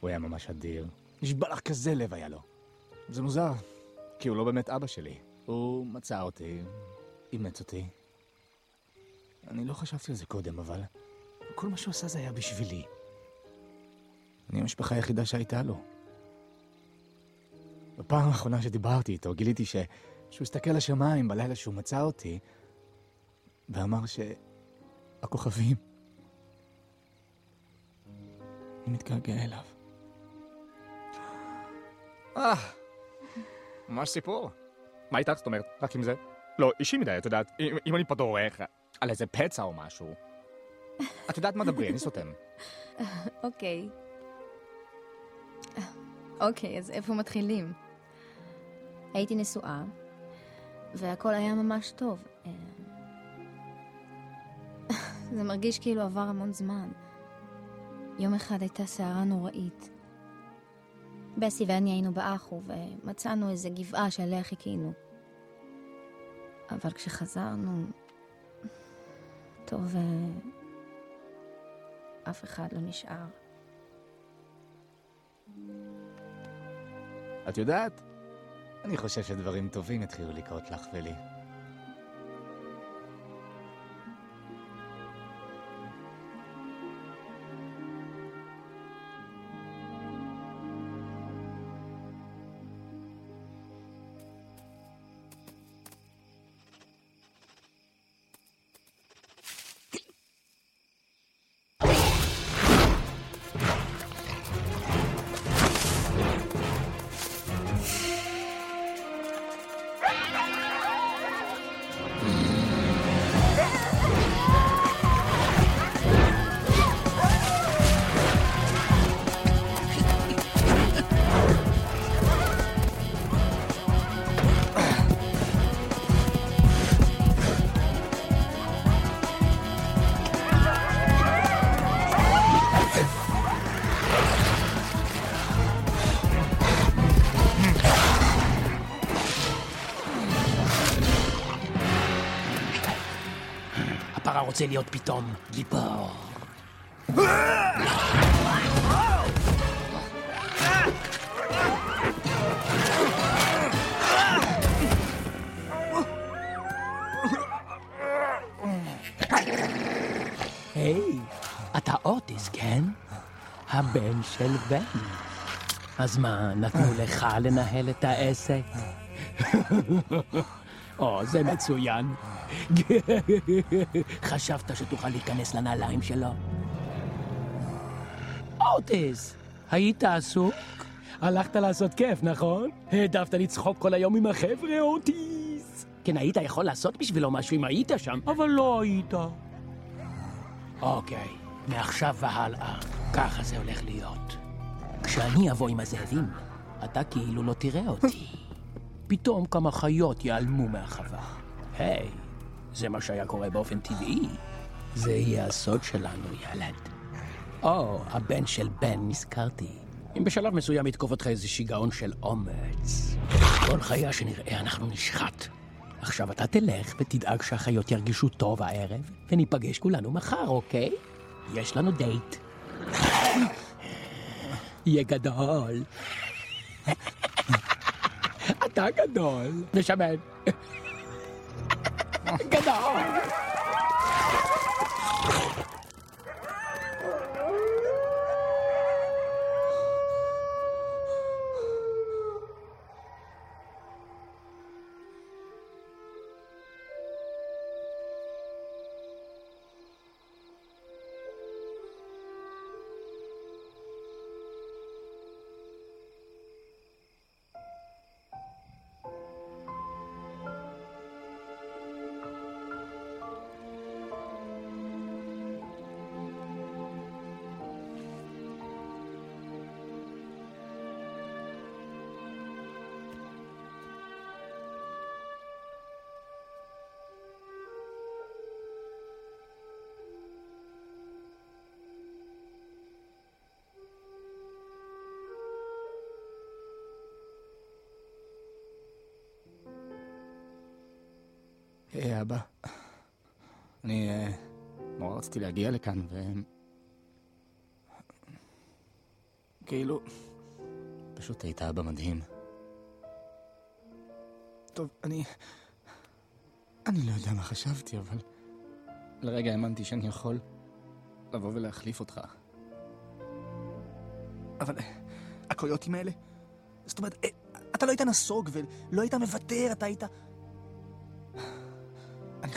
הוא היה ממש אדיר. נשבע לך כזה לב היה לו. זה מוזר, כי הוא לא באמת אבא שלי. הוא מצא אותי, אימץ אותי. אני לא חשבתי על זה קודם, אבל כל מה שהוא עשה זה היה בשבילי. אני המשפחה היחידה שהייתה לו. בפעם האחרונה שדיברתי איתו, גיליתי ש... שהוא הסתכל לשמיים בלילה שהוא מצא אותי, ואמר שהכוכבים... אני מתגעגע אליו. אה, ממש סיפור. מה איתך? זאת אומרת, רק עם זה? לא, אישי מדי, את יודעת, אם, אם אני פה דורך על איזה פצע או משהו. את יודעת מה דברי, אני סותם. אוקיי. אוקיי, אז איפה מתחילים? הייתי נשואה, והכל היה ממש טוב. זה מרגיש כאילו עבר המון זמן. יום אחד הייתה סערה נוראית. בסי ואני היינו באחו, ומצאנו איזה גבעה שעליה חיכינו. אבל כשחזרנו... טוב, אה, אף אחד לא נשאר. את יודעת, אני חושב שדברים טובים התחילו לקרות לך ולי. רוצה להיות פתאום גיבור. היי, אתה אוטיס, כן? הבן של בן. אז מה, נתנו לך לנהל את העסק? או, זה מצוין. חשבת שתוכל להיכנס לנעליים שלו? אוטיס, היית עסוק? הלכת לעשות כיף, נכון? העדפת לצחוק כל היום עם החבר'ה, אוטיס. כן, היית יכול לעשות בשבילו משהו אם היית שם, אבל לא היית. אוקיי, מעכשיו והלאה, ככה זה הולך להיות. כשאני אבוא עם הזאבים, אתה כאילו לא תראה אותי. פתאום כמה חיות ייעלמו מהחווה. היי, זה מה שהיה קורה באופן טבעי. זה יהיה הסוד שלנו, ילד. או, הבן של בן, נזכרתי. אם בשלב מסוים יתקוף אותך איזה שיגעון של אומץ. כל חיה שנראה אנחנו נשחט. עכשיו אתה תלך ותדאג שהחיות ירגישו טוב הערב, וניפגש כולנו מחר, אוקיי? יש לנו דייט. יהיה גדול. אתה גדול. ושמן. גדול. היי, אבא. אני אה, נורא רציתי להגיע לכאן, ו... כאילו... פשוט היית אבא מדהים. טוב, אני... אני לא יודע מה חשבתי, אבל... לרגע האמנתי שאני יכול לבוא ולהחליף אותך. אבל הקויוטים האלה? זאת אומרת, אה, אתה לא היית נסוג ולא היית מוותר, אתה היית...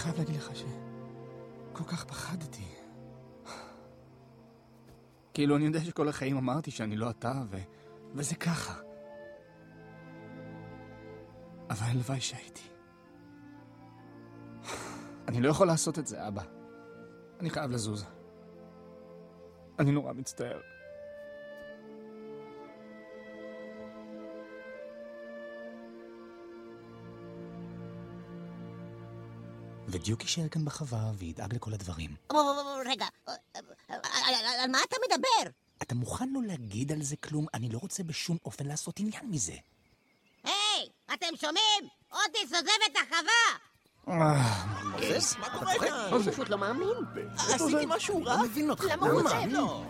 חייב להגיד לך שכל כך פחדתי. כאילו, אני יודע שכל החיים אמרתי שאני לא אתה, ו... וזה ככה. אבל הלוואי שהייתי. אני לא יכול לעשות את זה, אבא. אני חייב לזוז. אני נורא מצטער. ודיוק יישאר כאן בחווה וידאג לכל הדברים. רגע, על- מה אתה מדבר? אתה מוכן לא להגיד על זה כלום? אני לא רוצה בשום אופן לעשות עניין מזה. היי, אתם שומעים? אוטיס עוזב את החווה! מה קורה כאן? הוא פשוט לא מאמין. עשיתי משהו רע? לא מבין אותך. למה הוא עוזב? לא.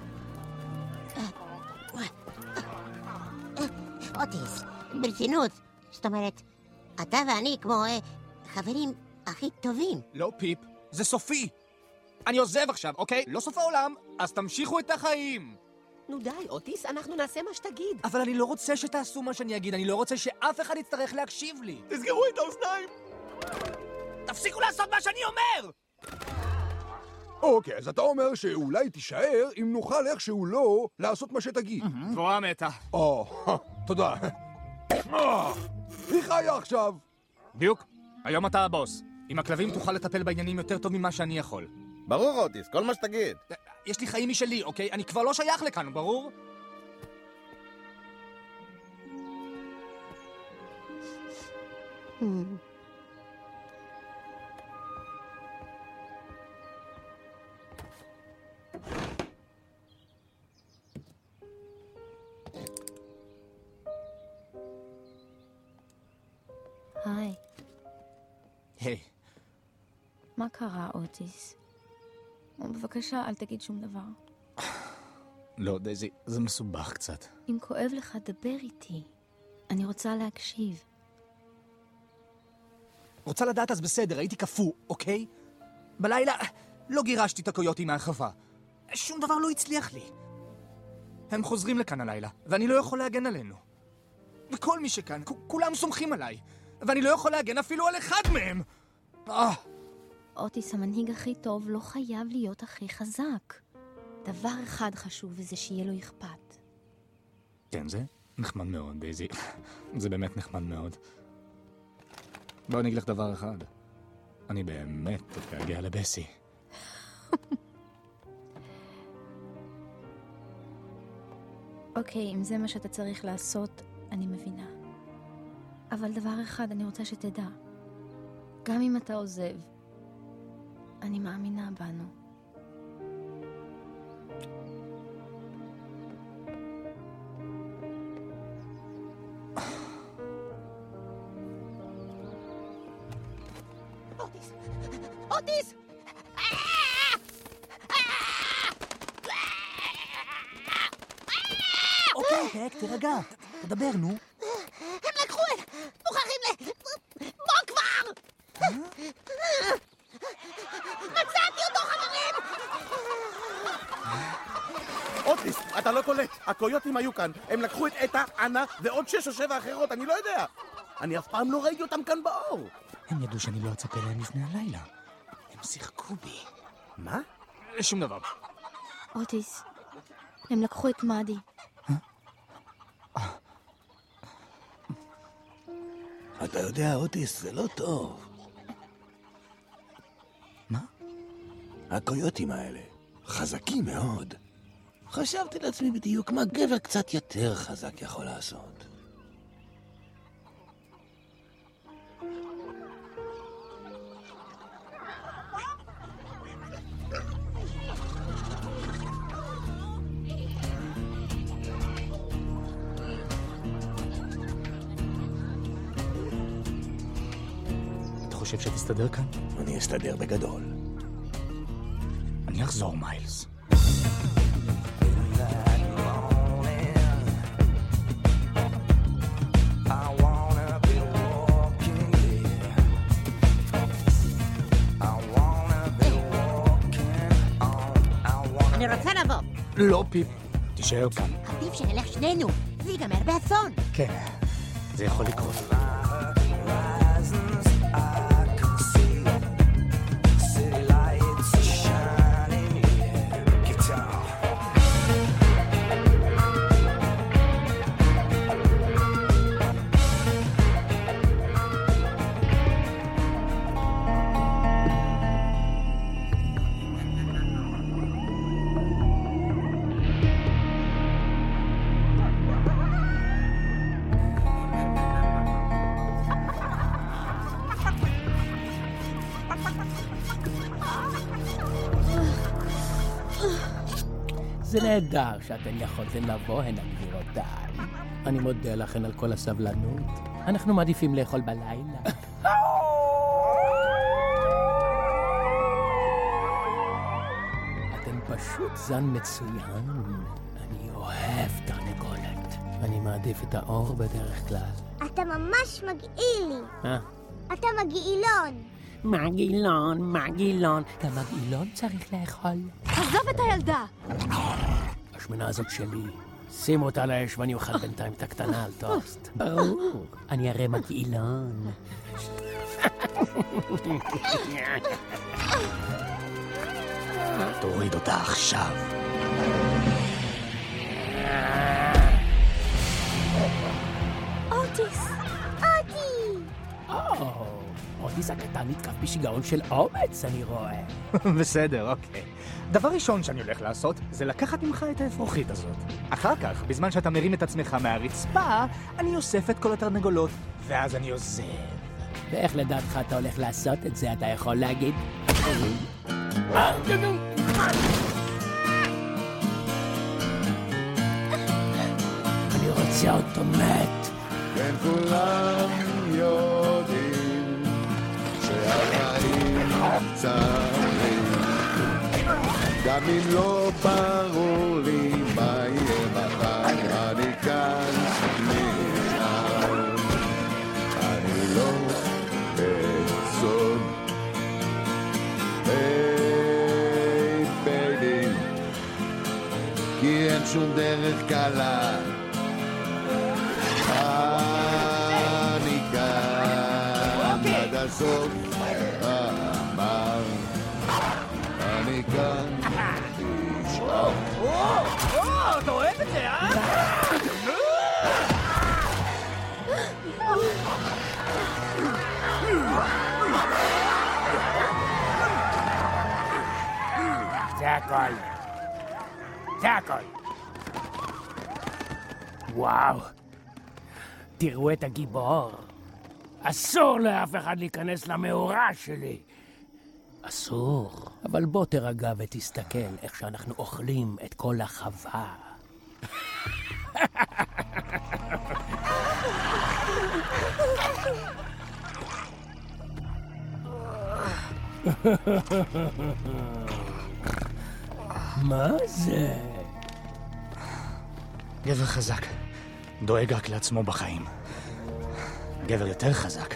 אוטיס, ברצינות. זאת אומרת, אתה ואני כמו אה, חברים הכי טובים. לא פיפ, זה סופי. אני עוזב עכשיו, אוקיי? לא סוף העולם, אז תמשיכו את החיים. נו די, אוטיס, אנחנו נעשה מה שתגיד. אבל אני לא רוצה שתעשו מה שאני אגיד, אני לא רוצה שאף אחד יצטרך להקשיב לי. תסגרו את האוזניים! תפסיקו לעשות מה שאני אומר! אוקיי, אז אתה אומר שאולי תישאר אם נוכל איכשהו לא לעשות מה שתגיד. דבורה מתה. או, תודה. היא חיה עכשיו. דיוק, היום אתה הבוס. עם הכלבים תוכל לטפל בעניינים יותר טוב ממה שאני יכול. ברור, אוטיס, כל מה שתגיד. יש לי חיים משלי, אוקיי? אני כבר לא שייך לכאן, ברור? היי. אוטיס? בבקשה, אל תגיד שום דבר. לא, דייזי, זה מסובך קצת. אם כואב לך, דבר איתי. אני רוצה להקשיב. רוצה לדעת אז בסדר, הייתי קפוא, אוקיי? בלילה לא גירשתי את הקויוטי מהחווה. שום דבר לא הצליח לי. הם חוזרים לכאן הלילה, ואני לא יכול להגן עלינו. וכל מי שכאן, כ- כולם סומכים עליי, ואני לא יכול להגן אפילו על אחד מהם! אה, אוטיס, המנהיג הכי טוב לא חייב להיות הכי חזק. דבר אחד חשוב, וזה שיהיה לו אכפת. כן, זה נחמד מאוד, דייזי. זה באמת נחמד מאוד. בואי אני אגיד לך דבר אחד. אני באמת מתגעגע לבסי. אוקיי, אם זה מה שאתה צריך לעשות, אני מבינה. אבל דבר אחד אני רוצה שתדע. גם אם אתה עוזב, אני מאמינה בנו. אוטיס! אוטיס! אוקיי, תירגע. תדבר, נו. הם לקחו את... מוכרחים ל... בוא כבר! מצאתי אותו, חברים! אוטיס, אתה לא קולט. הקויוטים היו כאן. הם לקחו את אטה, אנה ועוד שש או שבע אחרות, אני לא יודע. אני אף פעם לא ראיתי אותם כאן באור. הם ידעו שאני לא אצפה להם לפני הלילה. הם שיחקו בי. מה? שום דבר. אוטיס, הם לקחו את מאדי. אתה יודע, אוטיס, זה לא טוב. מה? הקויוטים האלה חזקים מאוד. חשבתי לעצמי בדיוק מה גבר קצת יותר חזק יכול לעשות. חושב שתסתדר כאן? אני אסתדר בגדול. אני אחזור, מיילס. לא, פיפ. תישאר כאן. עדיף שנלך שנינו. זה ייגמר באסון. כן, זה יכול לקרות. נהדר שאתן יכולתן לבוא הנה, גבירותיי. אני מודה לכן על כל הסבלנות. אנחנו מעדיפים לאכול בלילה. אתן פשוט זן מצוין. אני אוהב תרנגולת. אני מעדיף את האור בדרך כלל. אתה ממש מגעיל לי. אה? אתה מגעילון. מגעילון, מגעילון. גם מגעילון צריך לאכול. עזוב את הילדה. השמנה הזאת שלי. שים אותה על האש ואני אוכל בינתיים את הקטנה על טוסט. ברור. אני הרי מגעילון. תוריד אותה עכשיו. אוטיס! אוטי! או, אוטיס הקטן נתקף בשיגעון של אומץ, אני רואה. בסדר, אוקיי. דבר ראשון שאני הולך לעשות, זה לקחת ממך את האפרוחית הזאת. אחר כך, בזמן שאתה מרים את עצמך מהרצפה, אני אוסף את כל התרנגולות, ואז אני עוזב. ואיך לדעתך אתה הולך לעשות את זה, אתה יכול להגיד? אני רוצה אותו מת. גם אם לא ברור לי מה יהיה מחר, אני כאן נשאר. אני לא אעזוב. hey baby, כי אין שום דרך קלה. אני כאן עד הסוף, הכל. זה. וואו, תראו את הגיבור. אסור לאף אחד להיכנס למאורה שלי. אסור. אבל בוא תירגע ותסתכל איך שאנחנו אוכלים את כל החווה. מה זה? גבר חזק, דואג רק לעצמו בחיים. גבר יותר חזק,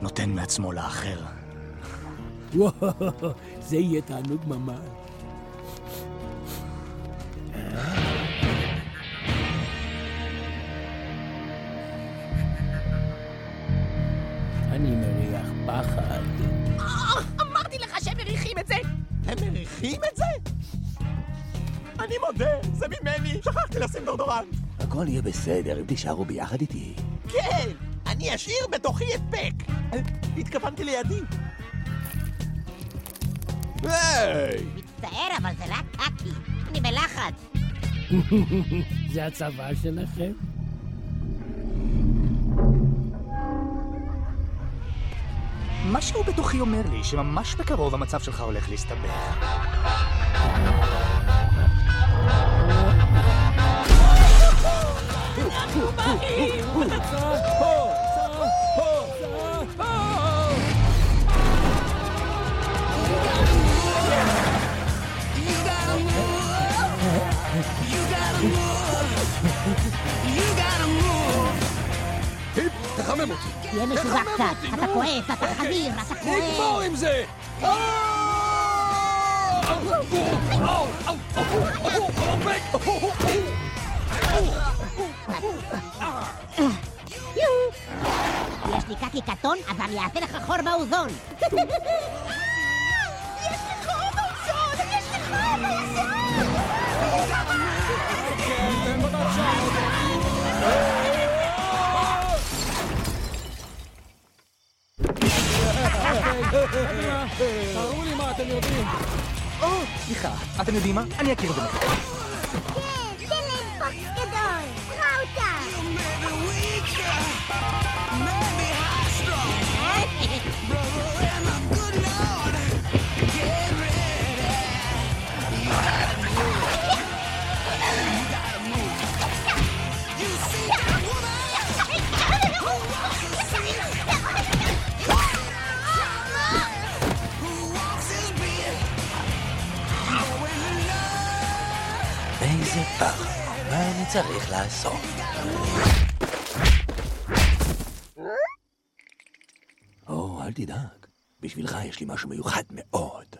נותן מעצמו לאחר. וואו, זה יהיה תענוג ממש. אני מריח פחד. אמרתי לך שהם מריחים את זה! הם מריחים את זה? אני מודה, זה ממני, שכחתי לשים דורדורנט. הכל יהיה בסדר אם תישארו ביחד איתי. כן, אני אשאיר בתוכי את פק. התכוונתי לידי. היי! מצטער, אבל זה רק קקי. אני בלחץ. זה הצבא שלכם? משהו בתוכי אומר לי שממש בקרוב המצב שלך הולך להסתבך. היפ, תחמם אותי. תהיה משוגע תחמם קצת. אותי, אתה נו. כועס, אתה אוקיי, חדיר, אתה כועס. נגמור עם זה! אה! אau, au, au, au, au, בק, au, יש לי קקי קטון, אז אני אעשה לך חור באוזון. תראו לי מה אתם יודעים. או, סליחה, אתם יודעים מה? אני אכיר ביניכם. כן, להם פוקס גדול. ראה אותה. פחד. מה אני צריך לעשות? או, אל תדאג. בשבילך יש לי משהו מיוחד מאוד.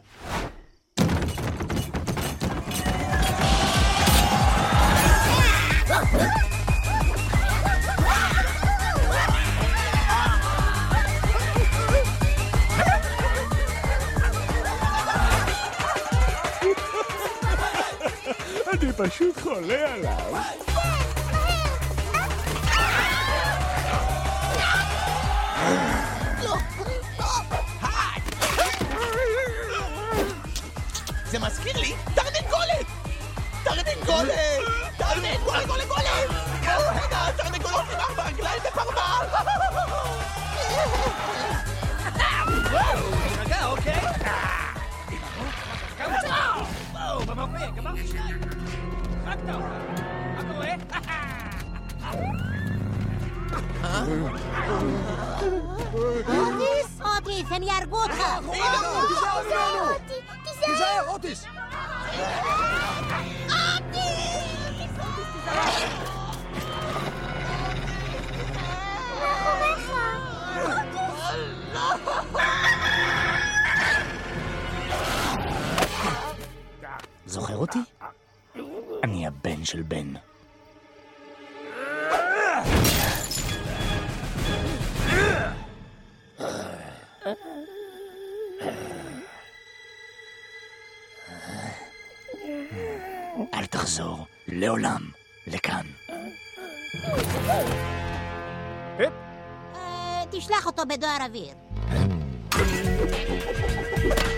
אני פשוט חולה עליו. זה מזכיר לי תרנגולת! תרנגולת! תרנגולת, גולת, גולת! רגע, תרנגולות עם ארבע רגליים בפרווה! הרגת אותה. מה קורה? אוטיס, אוטיס, הם יהרגו אותך. אוטיס! זוכר אותי? אני הבן של בן. אל תחזור לעולם לכאן. אה, תשלח אותו בדואר אוויר.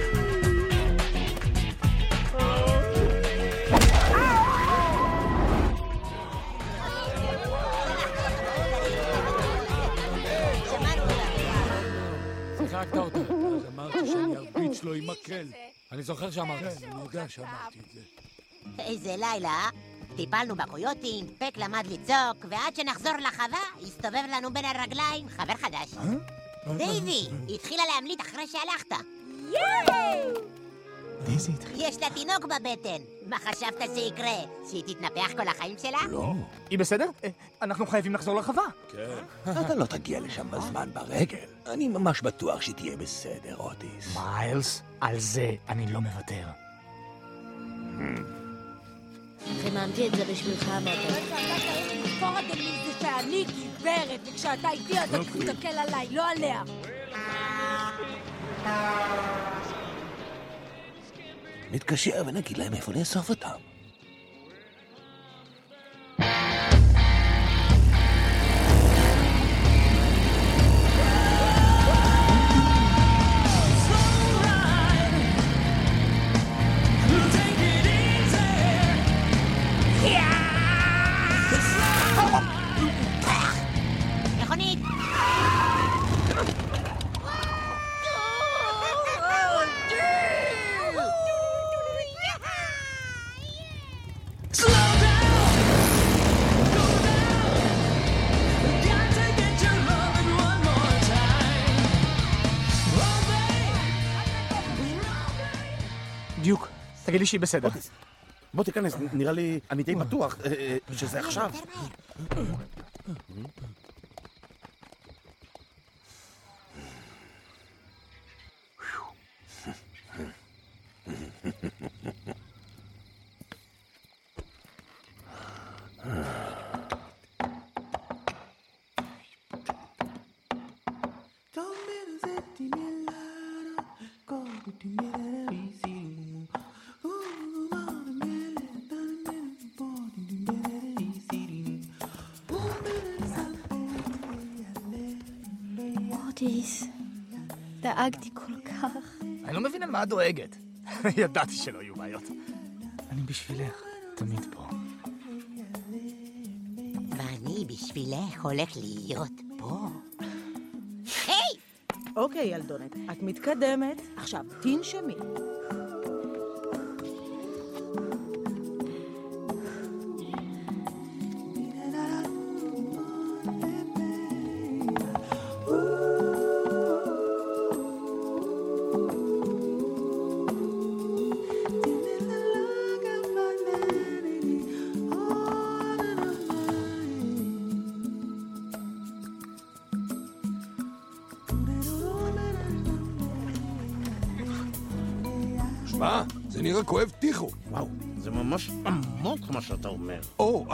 שיחקת אותה. אז אמרתי שאני ארביץ לו עם מקל. אני זוכר שאמרתי. כן, אני יודע שאמרתי את זה. איזה לילה. טיפלנו בקויוטים, פק למד לצעוק, ועד שנחזור לחווה, הסתובב לנו בין הרגליים חבר חדש. דייזי, היא התחילה להמליט אחרי שהלכת. דייזי התחילה? יש לה תינוק בבטן. מה חשבת שיקרה? שהיא תתנפח כל החיים שלה? לא. היא בסדר? אה, אנחנו חייבים לחזור לחווה. כן. אתה לא תגיע לשם בזמן ברגל. אני ממש בטוח שתהיה בסדר, אוטיס. מיילס, על זה אני לא מוותר. חיממתי את זה בשבילך, את זה שאני גברת, וכשאתה איתי אתה תסתכל עליי, לא עליה. נתקשר ונגיד להם איפה לאסוף אותם. תגיד לי שהיא בסדר. בוא תיכנס, נראה לי, אני די בטוח אה, אה, שזה עכשיו. אוטיס, דאגתי כל כך. אני לא מבין על מה את דואגת. ידעתי שלא יהיו בעיות. אני בשבילך, תמיד פה. ואני בשבילך הולך להיות פה. אוקיי, ילדונת, את מתקדמת. עכשיו, תנשמי.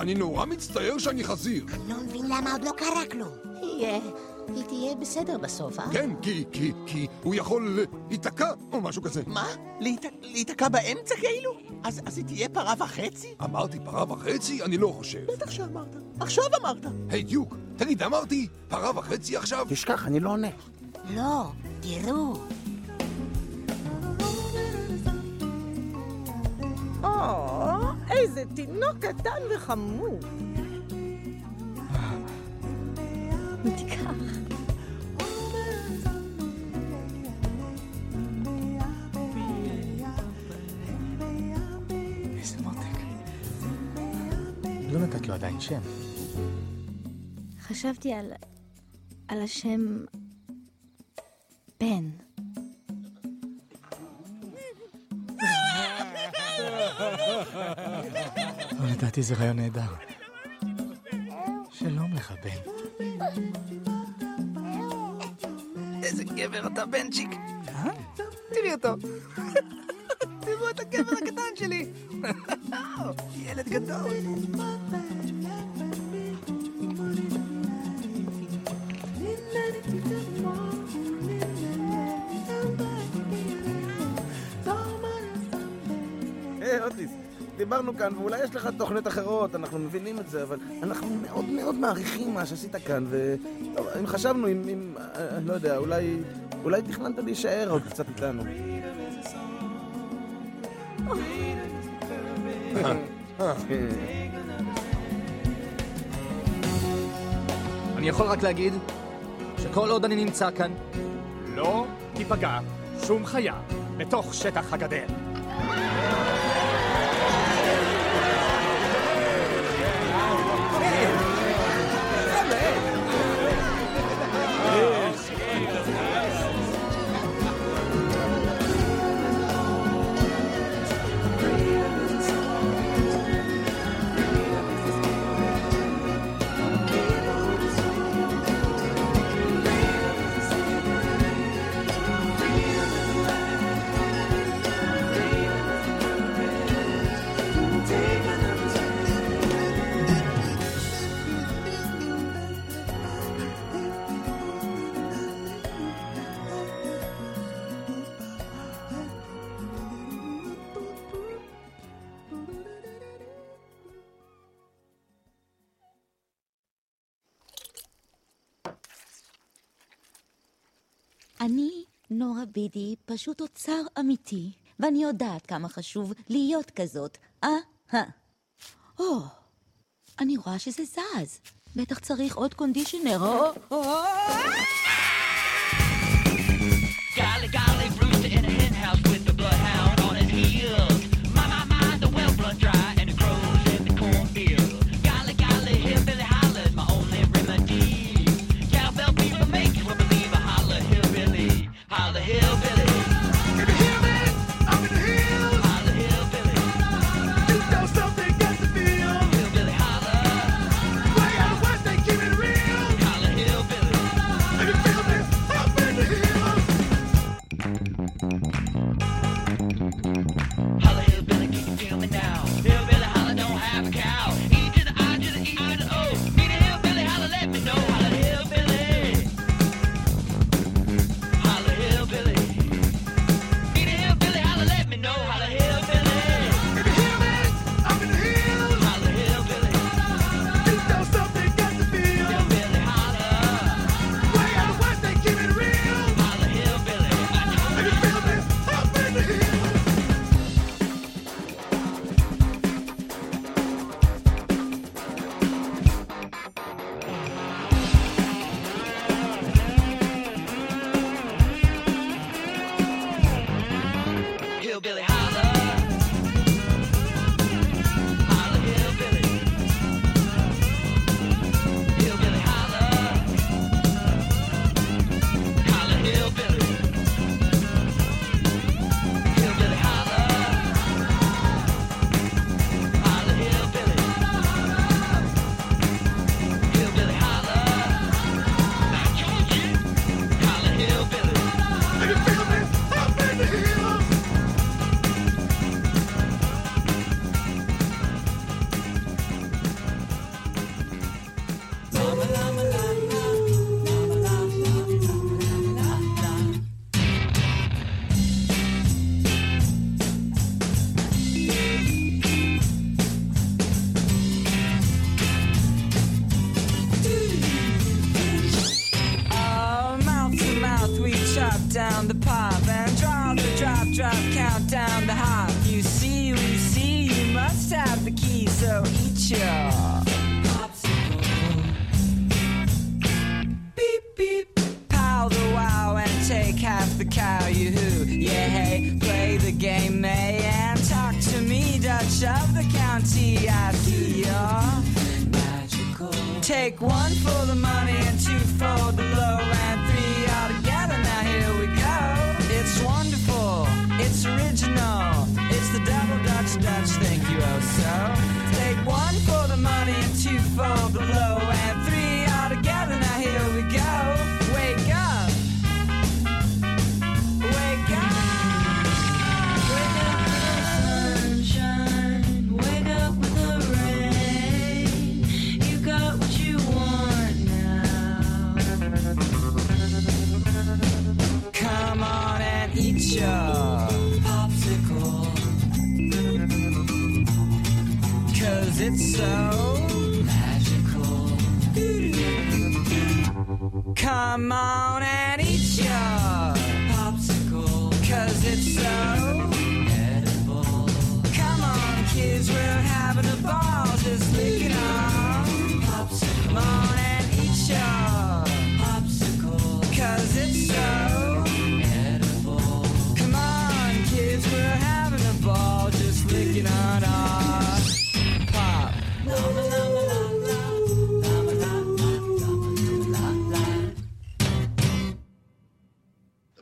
אני נורא מצטער שאני חזיר. לא מבין למה עוד לא קרה כלום. אה, היא תהיה בסדר בסוף, אה? כן, כי, כי, כי הוא יכול להיתקע או משהו כזה. מה? להית- להיתקע באמצע כאילו? אז אז היא תהיה פרה וחצי? אמרתי פרה וחצי? אני לא חושב. בטח שאמרת. עכשיו אמרת. היי, דיוק, תגיד, אמרתי פרה וחצי עכשיו? תשכח, אני לא עונה. לא, תראו. תינוק קטן. תיקח. איזה מותק. לא נתת לו עדיין שם. חשבתי על... על השם... בן. לדעתי זה רעיון נהדר. שלום לך, בן. איזה גבר אתה, בנצ'יק. אה? תראי אותו. תראו את הגבר הקטן שלי. ילד גדול. דיברנו כאן, ואולי יש לך תוכניות אחרות, אנחנו מבינים את זה, אבל אנחנו מאוד מאוד מעריכים מה שעשית כאן, ו... אם חשבנו, אם, אם, אה, לא יודע, אולי, אולי תכננת להישאר עוד קצת איתנו. אני יכול רק להגיד שכל עוד אני נמצא כאן, לא תיפגע שום חיה בתוך שטח הגדר. נורה בידי היא פשוט אוצר אמיתי, ואני יודעת כמה חשוב להיות כזאת, אה? אה. או, אני רואה שזה זז. בטח צריך עוד קונדישנר.